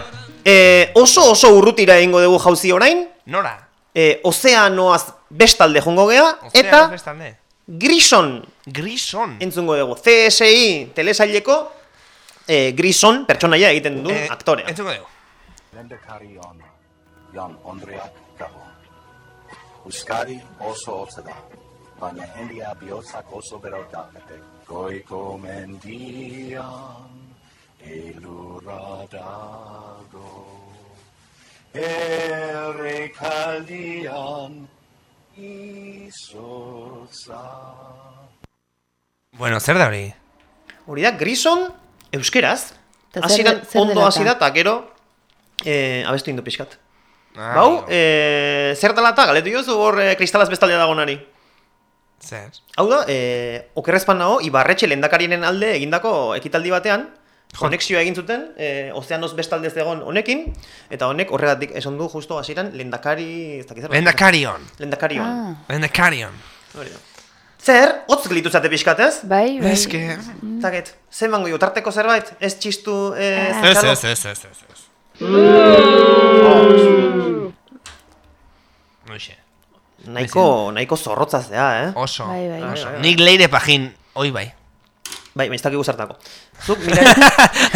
eh, oso oso urrutira egingo dugu jauzi orain, Nora? eh, ozeanoaz bestalde jongo gea, eta bestalde. Grison Grison entzungo dugu. CSI telesaileko eh, Grison pertsonaia egiten duen aktorea. Entzungo dugu. Jan Ondriak dago. Euskari oso hotza da, baina jendia bihotzak oso bero dakate. Goiko mendian, elurra dago. Errekaldian, izotza. Bueno, zer da hori? Hori da, Grison euskeraz. Hasieran zer ondo hasi da, eta? eta gero eh, abestu indu pixkat. Ah, Bau, eh, zer dela eta galetu jozu hor eh, kristalaz bestaldea dagonari. Zer? Hau da, eh, okerrezpan nago, Ibarretxe lehendakarienen alde egindako ekitaldi batean, konexioa egin zuten, eh, ozeanoz bestaldez egon honekin, eta honek horregatik esan du justo hasieran lehendakari... Ez dakit zer- Lehendakarion. Lehendakarion. Ah. Lehendakarion. Hori da. Zer, hotz gelitu zate pixkat, ez? Bai, bai. Eske... Zaget, zer mango jo, tarteko zerbait? Ez txistu... Eh, Ez, zalo? ez, ez, ez, ez, ez. Noixe. Nahiko, nahiko zorrotzaz da, eh? Oso, Bai, bai. oso. Bai, bai, bai. Nik leire pagin, oi bai. Bai, maiztak zertako. Zuk, mira...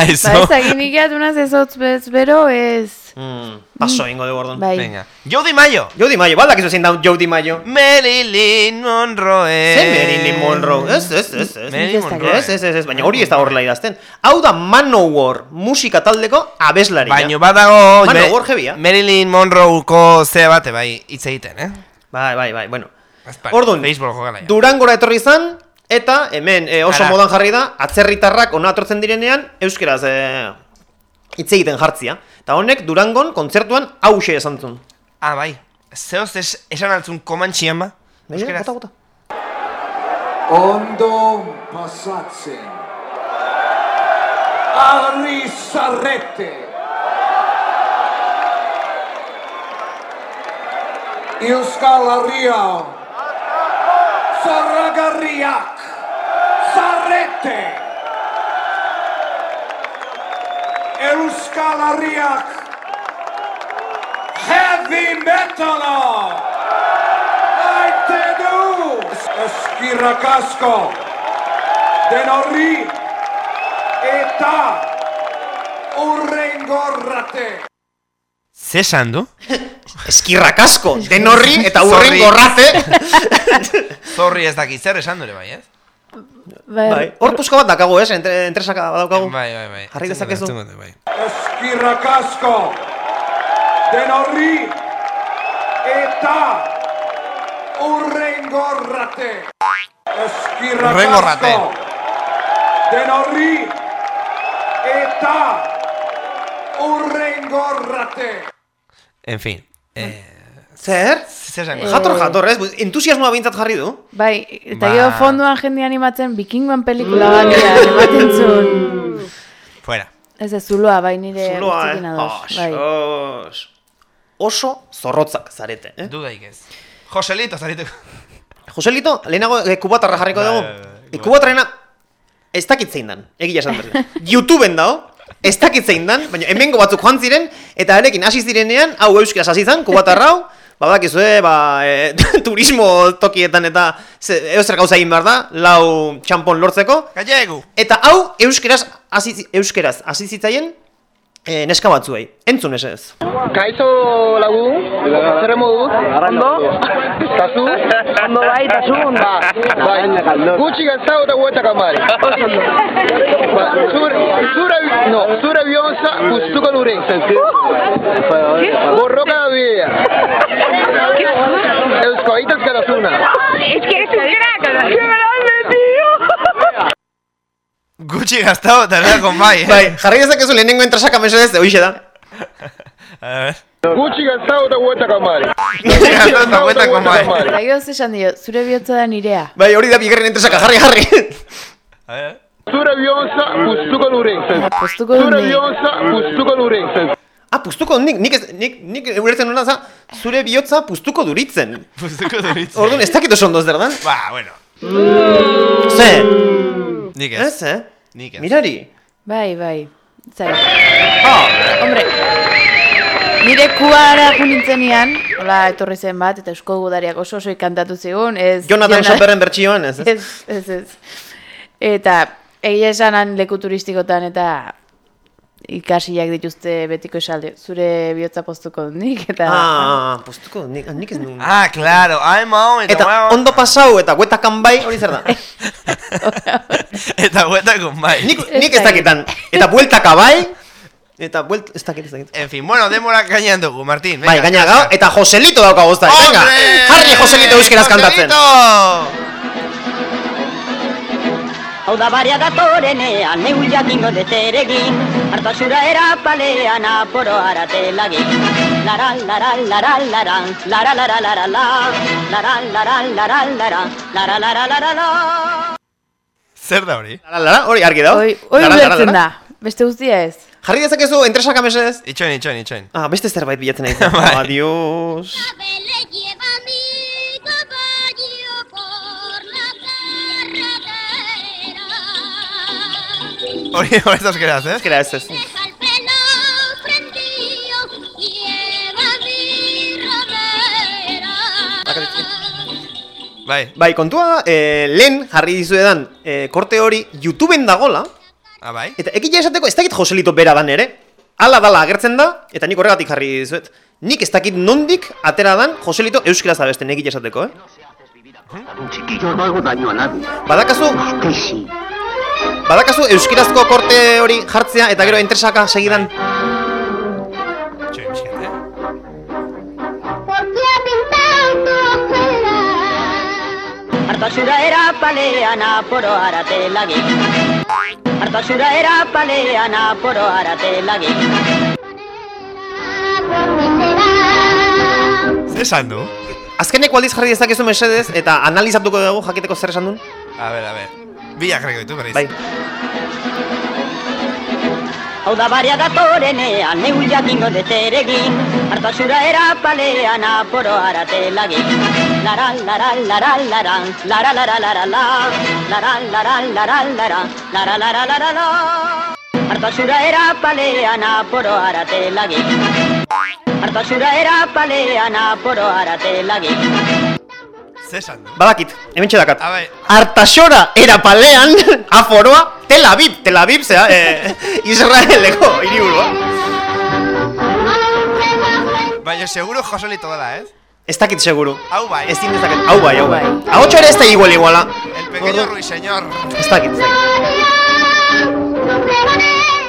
Aizu. Ba, ez aginik jatuna zezotz bez, bero ez... mm, paso ingo dugu orduan. Bai. Venga. Jody Mayo. Jody Mayo, baldak izo zein da Jody Mayo. Marilyn Monroe. Zer Marilyn Monroe? Ez, ez, ez, ez. Marilyn Monroe. Ez, ez, ez, ez, baina hori ez da horrela idazten. Hau da Manowar musika taldeko abeslaria. Baina badago... Manowar jebia. Marilyn Monroeko ze bate bai hitz egiten, eh? Bai, bai, bai, bueno. Orduan. Durangora etorri zan, eta hemen eh, oso Ara. modan jarri da, atzerritarrak ona atortzen direnean, euskeraz eh, hitz egiten jartzia. Eta honek Durangon kontzertuan hause esan zuen. Ah, bai. Zeoz es, esan altzun komantxian ba? Euskeraz? bota, bota. Ondo pasatzen. Arri zarrete. Euskal Herria. Zorragarriak. Zarrete. Euskal Herriak. Heavy metala. Maite du! Eskirrak asko! Den horri! Eta! Urrengorrate! Ze esan du? Eskirrak asko, den horri eta urren gorrate. Zorri ez dakit zer esan dure bai, ez? bai, hor pusko bat dakago, ez? Entre, entresaka badaukagu. Bai, bai, bai. Jarri dezakezu. Bai. Eskirrak asko! Den horri! Eta! Urrengorrate! Eskirrak Urrengorrate. asko! Den horri! Eta! Urrengorrate! Escórrate. En fin. Eh, Zer? zer esango? Jator, jator, ez? Entusiasmoa bintzat jarri du. Bai, eta Ba. gero fonduan jende animatzen bikingoen pelikula batia animatzen zuen. Fuera. Ez ez, zuloa, bai nire Zuloa, eh? ados. Os, Bai. os. Oso zorrotzak zarete, eh? Dudaik ez. Joselito, zarituko. Joselito, lehenago e, kubatarra jarriko Bai, dugu. E, kubatarrena, ez dakit zein dan, egia esan berri. Youtubeen dago, ez dakit zein dan, baina hemengo batzuk joan ziren, eta erekin hasi zirenean, hau euskaraz hasi zan, kubatarra hau, ba, badakizue, ba, e, turismo tokietan eta eozer gauza egin behar da, lau txampon lortzeko. Gallegu. Eta hau euskeraz hasi, euskeraz hasi zitzaien e, neska batzuei. Entzun ez ez. Kaixo lagu, zer moduz? Ondo? Tazu? Ondo bai, tazu ondo. Bai, gutxi gaztau eta guetak amari. Ba, zure, zure, no, zure bionza gustuko nure. Borroka da bidea. Eusko, aitaz garazuna. Es que eres un crack, ¿qué me lo metido? Gutxi gaztao, eta nera kon bai, eh? Bai, jarri dezakezu lehenengo entrasak mesedez, hoxe da. A ver. Gutxi gaztau eta guetak amari. Gutxi gaztao eta guetak amari. Eta gero ze esan dio, zure bihotza da nirea. Bai, hori da bigarren entresaka, jarri, jarri. A ver. Zure bionza gustuko nure. Postuko Zure nik. bionza gustuko nure. Ah, puztuko, nik, nik, ez, nik, nik ulertzen nuna za, zure bihotza puztuko duritzen. Puztuko duritzen. Orduan, ez dakit oso ondo ez derdan? Ba, bueno. Ze? Nik ez. Ez, eh? Nik ez. Mirari. Bai, bai. Zara. Hombre, nire kuara junintzenean, hola, etorri zen bat, eta eusko gudariak oso oso kantatu zigun, ez... Jonathan Jona- Soperren bertsioan, ez? ez? Ez, ez, ez. Eta, egia esanan leku turistikotan eta ikasiak dituzte betiko esalde. Zure bihotza postuko nik, eta... Ah, puztuko, nik, nik ez nuen. Ah, claro, I'm on, Eta ondo pasau eta guetakan bai, hori zer da? Eta guetakon bai. Nik, nik ez dakitan. Eta bueltaka bai, eta buelt, ez dakit, ez dakit. En fin, bueno, demora gainean dugu, Martín. Bai, gaina gau, eta Joselito dauka gozta. Venga, jarri Joselito euskeraz kantatzen. Hau da baria datorenean, neu jakingo dezer egin, hartasura erapalean aporo aratelagin. Lara, lara, lara, lara, lara, lara, lara, la, lara, lara, lara, lara, lara, lara, lara, la. Zer da hori? Lara, lara, hori argi dau. Hoi, hoi Lara, lara, ulertzen lara. da, beste guztia ez. Jarri dezakezu entresak mesedez? Itxoin, itxoin, itxoin. Ah, beste zerbait bilatzen nahi. Bai. Hori, hori ez euskeraz, eh? Euskeraz, ez. Bai. Bai, kontua, eh, lehen jarri dizuedan eh, korte hori YouTubeen dagola, Ah, bai. eta egia esateko ez dakit Joselito bera dan ere, ala dala agertzen da, eta nik horregatik jarri dizuet. Nik ez dakit nondik atera dan Joselito euskaraz abesten egia esateko, eh? Yo no hago daño a nadie. Badakazu, Usted sí. Badakazu euskarazko korte hori jartzea eta gero entresaka segidan. Itxoin, pixkat, eh? Hartasura erapalean aporo aratelagin. Hartasura erapalean aporo aratelagin. Zer esan du? Azkeneko aldiz jarri dezakezu mesedez eta analizatuko dugu jakiteko zer esan duen. A ver, a ver. Ditu berriz. Bai. Hau da baria datorenean, neu jakingo dezer egin, hartasura erapalean aporo aratelagin. Lara, lara, lara, lara, lara, lara, lara, la, lara, lara, lara, lara, lara, lara, lara, la. Hartasura erapalean aporo aratelagin. Hartasura erapalean aporo aratelagin. Zer esan du? Badakit, hemen dakat. A bai. Artasora era palean, aforoa, Tel Aviv, Tel Aviv, zera, eh, Israeleko hiriburua. Baina seguro Joselito dela, ez? Ez dakit seguru. Hau bai. Ez din ez dakit. Hau bai, hau bai. Ahotsa ere ez da igual iguala. El pequeño ruiseñor. Ez dakit, ez dakit.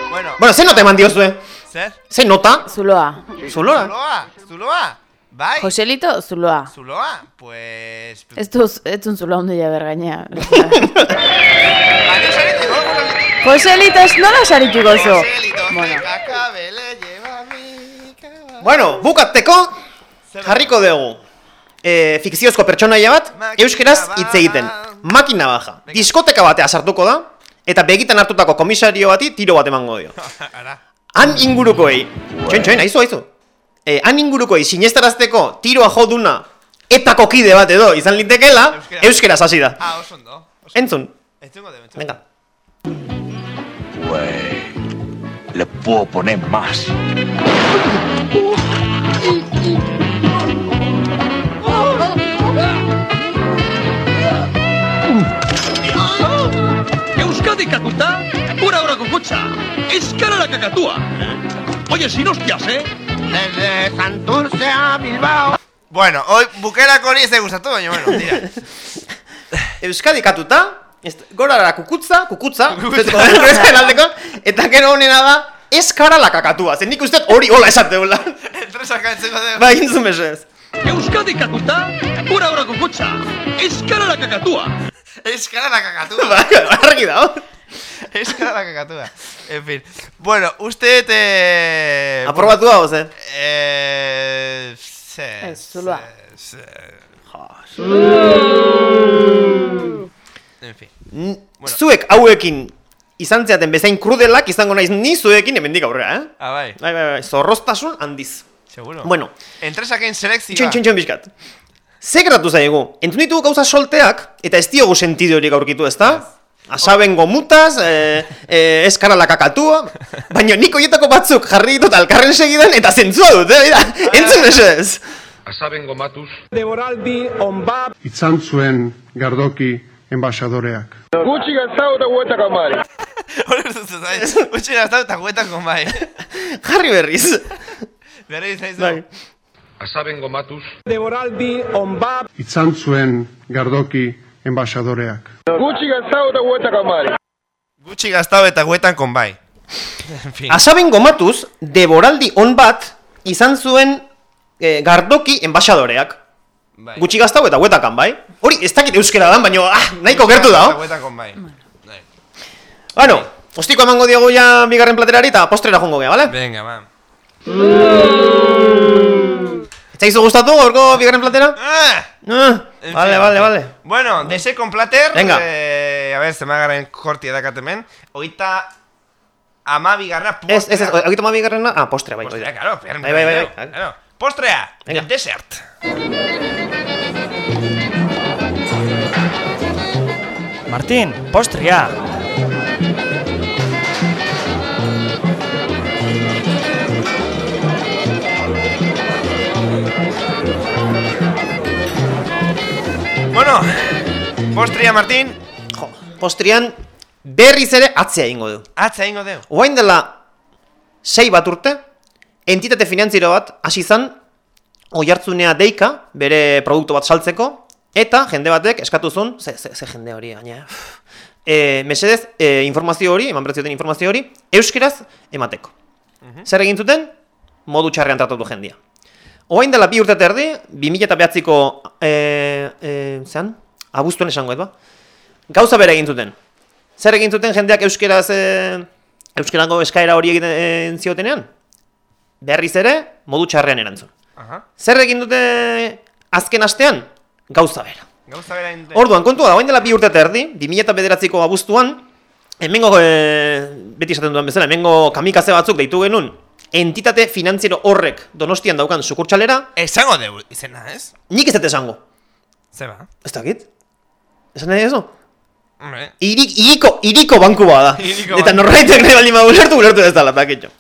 Bueno. Bueno, ze nota eman diozue? Zer? Ze nota? Zuloa. Zuloa? Zuloa, Zuloa. Bai. Joselito, zuloa. Zuloa, pues... Ez du, ez dun zuloa ondo bergaina. Baina sarituko, Joselito, ez nola sarituko zu? Joselito, Bueno. Bueno, bukatzeko jarriko dugu e, fikziozko pertsonaia bat euskeraz hitz egiten. Makina baja. Diskoteka batea sartuko da eta begitan hartutako komisario bati tiro bat emango dio. Han ingurukoei, txoin txoin, aizu, aizu. E, han ingurukoei sinestarazteko tiroa joduna etako kide bat edo izan litekela, euskeraz hasi da. Ah, oso ondo. Entzun. Entzungo de, entzungo. Venga. Güey, le puedo poner más. Euskadi Kakuta, pura hora cucucha. Escala la cacatúa. Oye, sin hostias, ¿eh? Desde Santurce a Bilbao. Bueno, hoy bukerako hori ez da gustatu, baina bueno, tira. Euskadi katuta, ez, gorara kukutza, kukutza, kukutza. eta gero honena da, eskara la kakatua. Zen nik uste hori hola esateula. Entresak entzeko dugu. Ba, egin zuen mesez. Euskadi Kakuta, pura hora cucucha. Escala la cacatúa. Eskara la kakatua. Ba, argi dago. Eskara la kakatua. En fin. Bueno, uste te... Aprobatu dago, ze? Eh... Se... Ez, zuloa. Se... En fin. N- Zuek hauekin izan zeaten bezain krudelak izango naiz ni zuekin hemendik aurrera, eh? Ah, bai. Bai, bai, bai, zorroztasun handiz. Seguro. Bueno. Entresaken selekzioa. Txon, txon, txon, bizkat. Ze gertatu zaigu? Entzun ditugu gauza solteak, eta ez diogu sentido horiek aurkitu, ezta? Asaben gomutaz, e, e, eskara la kakatua, baina nik horietako batzuk jarri ditut alkarren segidan, eta zentzua dut, eh? Entzun esez. Asaben gomatuz. Deboraldi on bab. Itzan zuen gardoki enbaixadoreak. Gutxi gaztau eta guetak amari. Hori zuzu zaiz. Utsi gaztau eta guetako bai. Jarri berriz. Berriz zaizu. Bai. Asaben gomatuz. Deboraldi on bab. Itzan zuen gardoki enbaixadoreak. Gutxi gaztau eta guetak amari. Gutxi gaztau eta guetan konbai. Asaben gomatuz, deboraldi on bat izan zuen e, gardoki enbaixadoreak. Bai. Gutxi gaztau eta huetakan, bai? Hori, ez dakit euskera dan, baina ah, nahiko gertu da. Eta guetan konbai. Bueno, ostiko emango diogu ja bigarren platerari eta postrera jongo gea, bale? Venga, ba. Etzaizu gustatu gaurko bigarren platera? Ah! Ah, En vale, vale, vale. Bueno, de second plater, Venga. eh, a ver, se me agarren korti edakat hemen. Oita ama bigarra Ez, ez, ez, egiten ma bigarrena? Ah, postrea, bai. Postrea, claro, Bai, bai, bai, bai. claro. Postrea, Venga. el desert. Martín, postria. Bueno, postria, Martín. Jo, postrian berriz ere atzea ingo du. Atza ingo deu. Oain dela sei bat urte, entitate finantziero bat hasi izan oihartzunea deika bere produktu bat saltzeko eta jende batek eskatu zuen, ze, ze, ze jende hori gaina. E, mesedez, e, informazio hori, eman bertzioten informazio hori, euskeraz emateko. Zer egin zuten? Modu txarrean tratatu jendia. Oain dela bi urte erdi, 2000 eta behatziko, e, e, zean? Abuztuen esango, ba? Gauza bere egin zuten. Zer egin zuten jendeak euskeraz, e, euskerango eskaera hori egiten ziotenean? Berriz ere, modu txarrean erantzun. Aha. Zer egin dute azken astean? Gauza bera. Gauza bera inte. Orduan, kontua da, oain dela bi urte erdi, 2000 eta bederatziko abuztuan, hemengo, e, beti esaten dudan bezala, hemengo kamikaze batzuk deitu genuen, entitate finantziero horrek donostian daukan sukurtxalera, Esango deu izena, ez? nik ez dut esango. Zeba. Ez dakit? Esan nahi? Hombre. Irik, iriko, iriko banku bada. Iriko Eta norbaitek nahi baldin badu ulertu, ulertu ez dala, takitxo.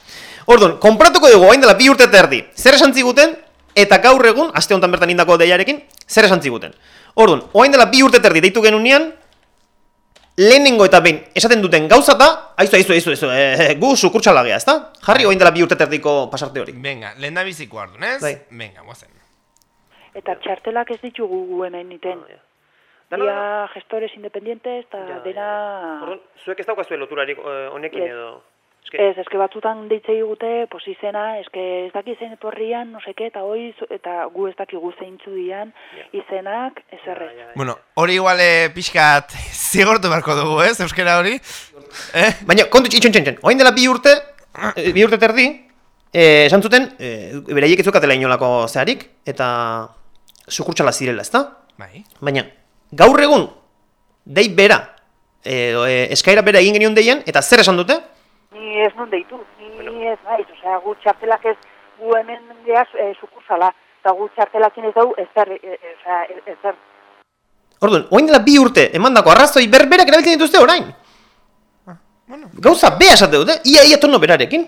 Orduan, konpratuko dugu, hain dela bi urte eta erdi, zer esan ziguten, eta gaur egun, aste honetan bertan indako deiarekin, zer esan ziguten. Orduan, oain dela bi urte eta erdi deitu genunean, lehenengo eta behin esaten duten gauzata, aizu, aizu, aizu, aizu, e, gu sukurtxalagea, ezta? Jarri oain dela bi urte eta erdiko pasarte hori. Venga, lehen da biziko ardun, ez? Bai. Venga, guazen. Eta txartelak ez ditugu gu hemen iten. Dia gestores independientes eta dena... zuek ez daukazue loturarik honekin Ez. edo... Ez, eske batzutan deitze digute, pues izena, eske ez daki zein etorrian, no seke, eta hoi, eta gu ez dakigu zeintzu dian, izenak, ez errez. Bueno, hori igual eh, pixkat zigortu beharko dugu, ez? Euskera hori? Eh? Baina, kontu itxon txon txon, oain dela bi urte, eh, bi urte terdi, eh, esan zuten, eh, beraiek ez zukatela inolako zeharik, eta sukurtsala zirela, ezta? Bai. Baina, gaur egun, dei bera, edo e, eskaira bera egin genion deien, eta zer esan dute? Ni ez nun deitu, ni ez naiz, osea, gu txartelak ez, gu hemen geaz e, sukursala, eta gu txartelakin ez dugu ezer, e, e, osea, e- ezer. Orduan, oain dela bi urte, emandako arrazoi berberak erabiltzen dituzte orain. Gauza bea esate dute, ia ia tono berarekin.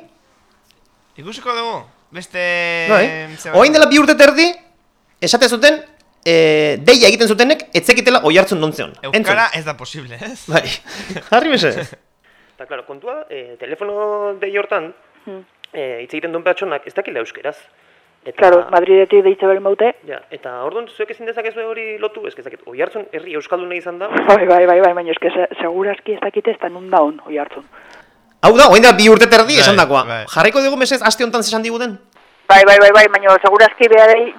Ikusiko dugu, beste... Bai. zeba- Oain dela bi urte terdi, esate zuten, e, deia egiten zutenek, etzekitela oi hartzun dontzeon. Euskara ez da posible, ez? Bai, jarri bese. Eta, klaro, kontua, e, telefono dei hortan, Hmm. e, hitz egiten duen pertsonak ez dakila euskeraz. Eta, Claro, Madridetik deitze behar maute. Ja, eta orduan zuek ezin dezakezu hori lotu, ez ezakit, oi hartzun herri euskalduna izan da. Bai, bai, bai, bai, baina eske se- segurazki ez dakite ez da nun daun, oi hartzun. Hau da, oain dela bi urte terdi Bai, esan dakoa. bai. Jarriko dugu mesez, aste honetan zesan diguten? Bai, bai, bai, bai, baina segurazki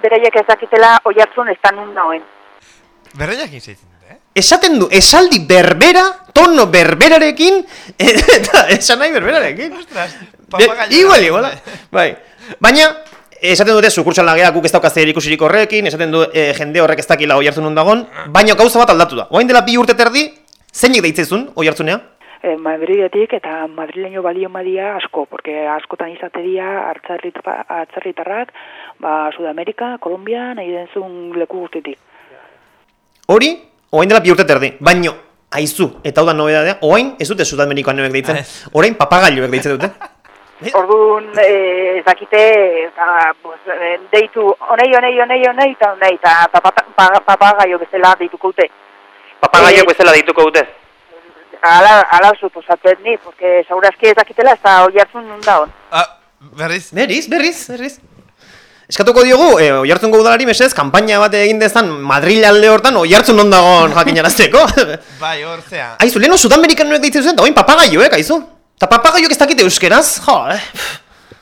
beraiek ez dakitela oi hartzun ez da nun dauen. Berreiak izaitzen dute, eh? Esaten du, esaldi berbera, tono berberarekin, eta esan nahi berberarekin. Ostras, Igual, igual. Bai. Baina, esaten dute sukurtsan lagea guk ez daukaz zer ikusirik horrekin, esaten du e, jende horrek ez dakila oi hartzun dagoen, baina gauza bat aldatu da. Oain dela bi urte terdi, zeinek deitzezun oi hartzunea? E, Madridetik eta madrileño balio madia asko, porque askotan izate dira hartzarrit- atzerritarrak, ba, Sudamerika, Kolombia, nahi denzun leku guztitik. Hori, oain dela bi urte terdi, baino, aizu, eta hau da nobedadea, oain ez dute sudamerikoan neoek deitzen, orain papagailoek deitzen dute. Orduan, e, ez dakite, eta, pues, e, deitu, onei, onei, onei, onei, eta onei, eta papa- pa- papagaio bezala deituko dute. Papagailoek bezala deituko dute. Ala, ala suposatzen ni, porque segurazki ez dakitela, ez da oi hartzun nun daun. Berriz? Berriz, berriz, berriz. Eskatuko diogu, e, oi hartzungo udalari mesez, kanpaina bat egin dezan Madrid alde hortan oi hartzun non dagoen jakinarazteko. Bai, hor zea. Aizu, leheno sudamerikanoek deitzen zuen, eta oin papagaioek, aizu. Eta papagaioek ez dakite euskeraz, jo, eh.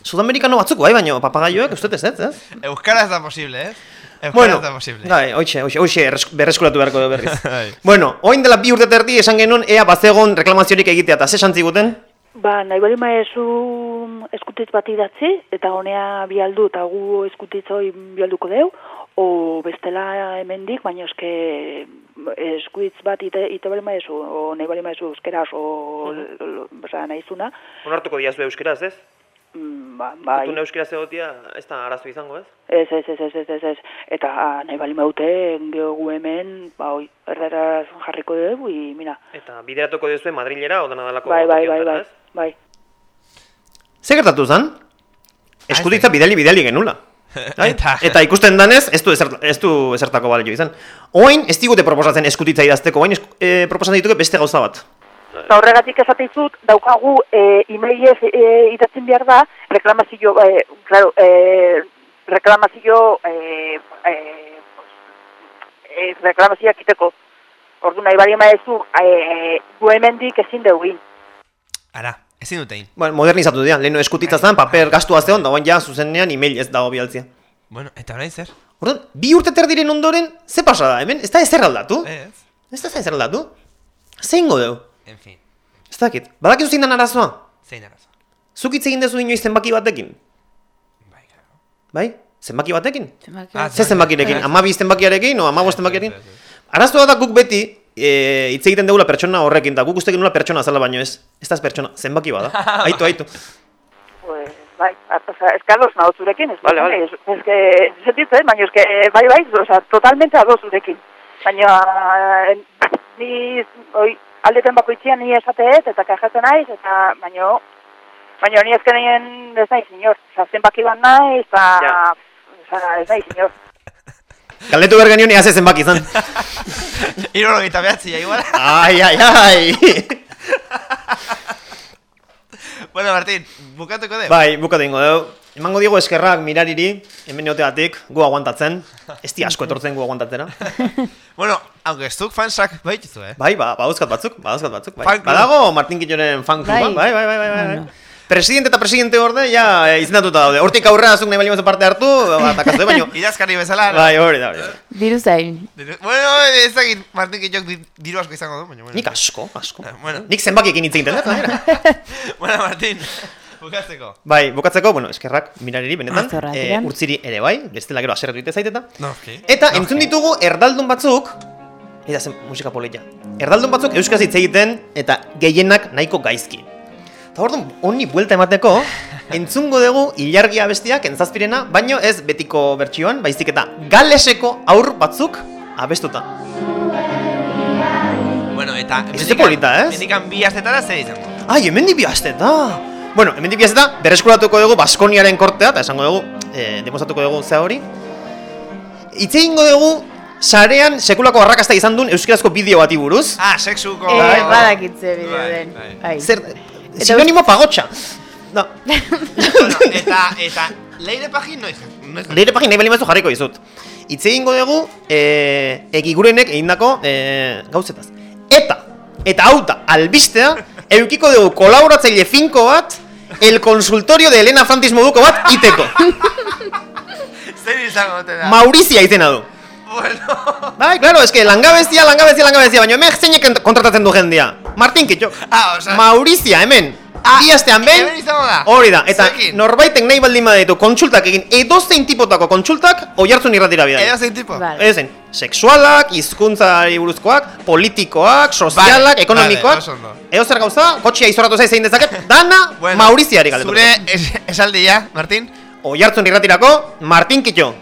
Sudamerikano batzuk bai, baina papagaioek ustez ez, ez? Euskara ez da posible, eh? Euskara Bueno, da posible. gai, hoxe, hoxe, hoxe erres- berreskuratu beharko dugu berriz. Bai. bueno, oin dela bi urte terdi esan genuen ea bazegon reklamaziorik egitea, eta ze santziguten? Ba, nahi bali maezu eskutitz bat idatzi, eta honea bialdu, eta gu eskutitz hoi bialduko deu, o bestela hemendik, baina eske eskutitz bat ite, ite bali maezu, o nahi bali maezu euskeraz, o basa, nahizuna, Onartuko diazu euskeraz, ez? mm, ba, bai. Gutun euskeraz egotia, ez da arazo izango, ez? Ez, ez, ez, ez, ez, ez. Eta ah, nahi bali maute, geogu hemen, ba, oi, erderaz jarriko dugu, i, mira. Eta bideratuko diozue Madrilera, odana dalako Bai, bai, bai, bai, ez? Bai. Ze gertatu zen? Eskutitza bidali bidali genula. Bai? Eta- Eta ikusten danez, ez du, ezer, ez du ezertako balio izan. Oain, ez digute proposatzen eskutitza idazteko, oain esku, e, proposatzen dituke beste gauza bat. Eta horregatik esate dizut, daukagu e, emailez e, idatzen behar da, reklamazio, e, claro, e, reklamazio, e, e, e, reklamazioak iteko. Ordu nahi bari maezu, e, gu hemendik ezin deuin. Ara, ezin dute egin. Bueno, modernizatu dira, leheno eskutitza zen, paper gastua zeon, da oain ja zuzenean email ez dago bialtzia. Bueno, eta orain zer? Orduan, bi urte terdiren ondoren, ze pasa da, hemen? Ez da ezer aldatu? Ez. Ez da ezer aldatu? Zein godeu? En fin, Ez dakit, badakizu zein den arazoa? zein arazo. Zuk hitz egin dezu inoiz zenbaki batekin? Bai, Zenbaki batekin? Zenbaki Ze zenbakirekin? Amabi zenbakiarekin o amabost zenbakiarekin? Arazoa da guk beti e, hitz egiten dugula pertsona horrekin, da guk uste genula pertsona zela baino ez. Ez da pertsona, zenbaki bada. Aitu, aitu. Pues, bai, oza, ez que ados nago zurekin, ez Vale, vale. Ez, ez que, sentitzen, baina ez que, bai, bai, oza, totalmente ados zurekin. Baina, eh, ni, oi, aldeten bakoitzian ni esateet, eta kajatzen naiz, eta, baina, baina ni ezkenien ez nahi, senyor. Oza, zenbaki bat nahi, eta, oza, ez nahi, senyor. Galdetu behar genion ea ze zenbaki izan. Irurogeita behatzi, ja, igual. ai, ai, ai. bueno, Martín, bukatuko de. Bai, buka dingo dugu. Emango diego eskerrak mirariri, hemen eoteatik, gu aguantatzen. Ez di asko etortzen gu aguantatzera. bueno, aunque zuk fansak baituzu, eh? Bai, ba, badauzkat batzuk, badauzkat batzuk. Bai. Badago Martin Quilloren fan bai, bai, bai, bai, bai. bai. Presidente eta presidente orde, ja, eh, izendatuta daude. Hortik aurrera zuk nahi bali parte hartu, bat akazu, baino. Idazkari bezala. no? Bai, hori da, hori da. Diru zain. Bueno, ez dakit Martin Kitxok di- diru asko izango du, baina bueno. Nik asko, asko. bueno. Nik zenbakiekin hitz egiten dut, bueno, Martin. Bukatzeko. Bai, bukatzeko, bueno, eskerrak mirariri benetan, eh, urtziri ere bai, bestela gero aserretu ite zaiteta. Noski. Eta entzun ditugu erdaldun batzuk, eta zen musika polita. Erdaldun batzuk euskaz hitz egiten eta gehienak nahiko gaizki. Eta orduan, honi buelta emateko, entzungo dugu ilargia bestiak entzazpirena, baino ez betiko bertsioan, baizik eta galeseko aur batzuk abestuta. Bueno, eta... Ez polita, ez? Mendikan bi astetara zer izango. Ai, hemen dibi azteta! Bueno, hemen dibi azteta, bereskuratuko dugu Baskoniaren kortea, eta esango dugu, eh, demostratuko dugu ze hori. Itze egingo dugu, sarean sekulako arrakasta izan duen euskarazko bideo bati buruz. Ah, sexuko... Eh, badakitze bideo den. Bai. Zer, sinonimo pagotxa. No. bueno, eta, eta, leire pagin noiz. Leire pagin nahi balimazu jarriko dizut. Itze egingo dugu, eh, egigurenek egindako eh, gauzetaz. Eta, eta hauta, albistea, eukiko dugu kolaboratzaile finko bat, el consultorio de Elena Frantis moduko bat iteko. Zer izango te da? Maurizia izena du. Bueno. Bai, claro, es que langabezia, langabezia, langabezia, baina hemen zeinek kontratatzen du jendea. Martin Kitxo. Ah, osa... Maurizia, hemen. Ah, Iaztean ben, hemen izango da. hori da, eta Zekin. norbaitek nahi baldin baditu kontsultak egin, edozein tipotako kontsultak, oihartzun irratira bidali. Edozein tipo? Vale. Edozein, sexualak, hizkuntzari buruzkoak, politikoak, sozialak, Vale, ekonomikoak, vale, edozer gauza, kotxia izorratu zaiz zein dezaket, dana Bueno, Mauriziari galdetu. Zure es, esaldia, Martin? Oihartzun irratirako, Martin Kitxo.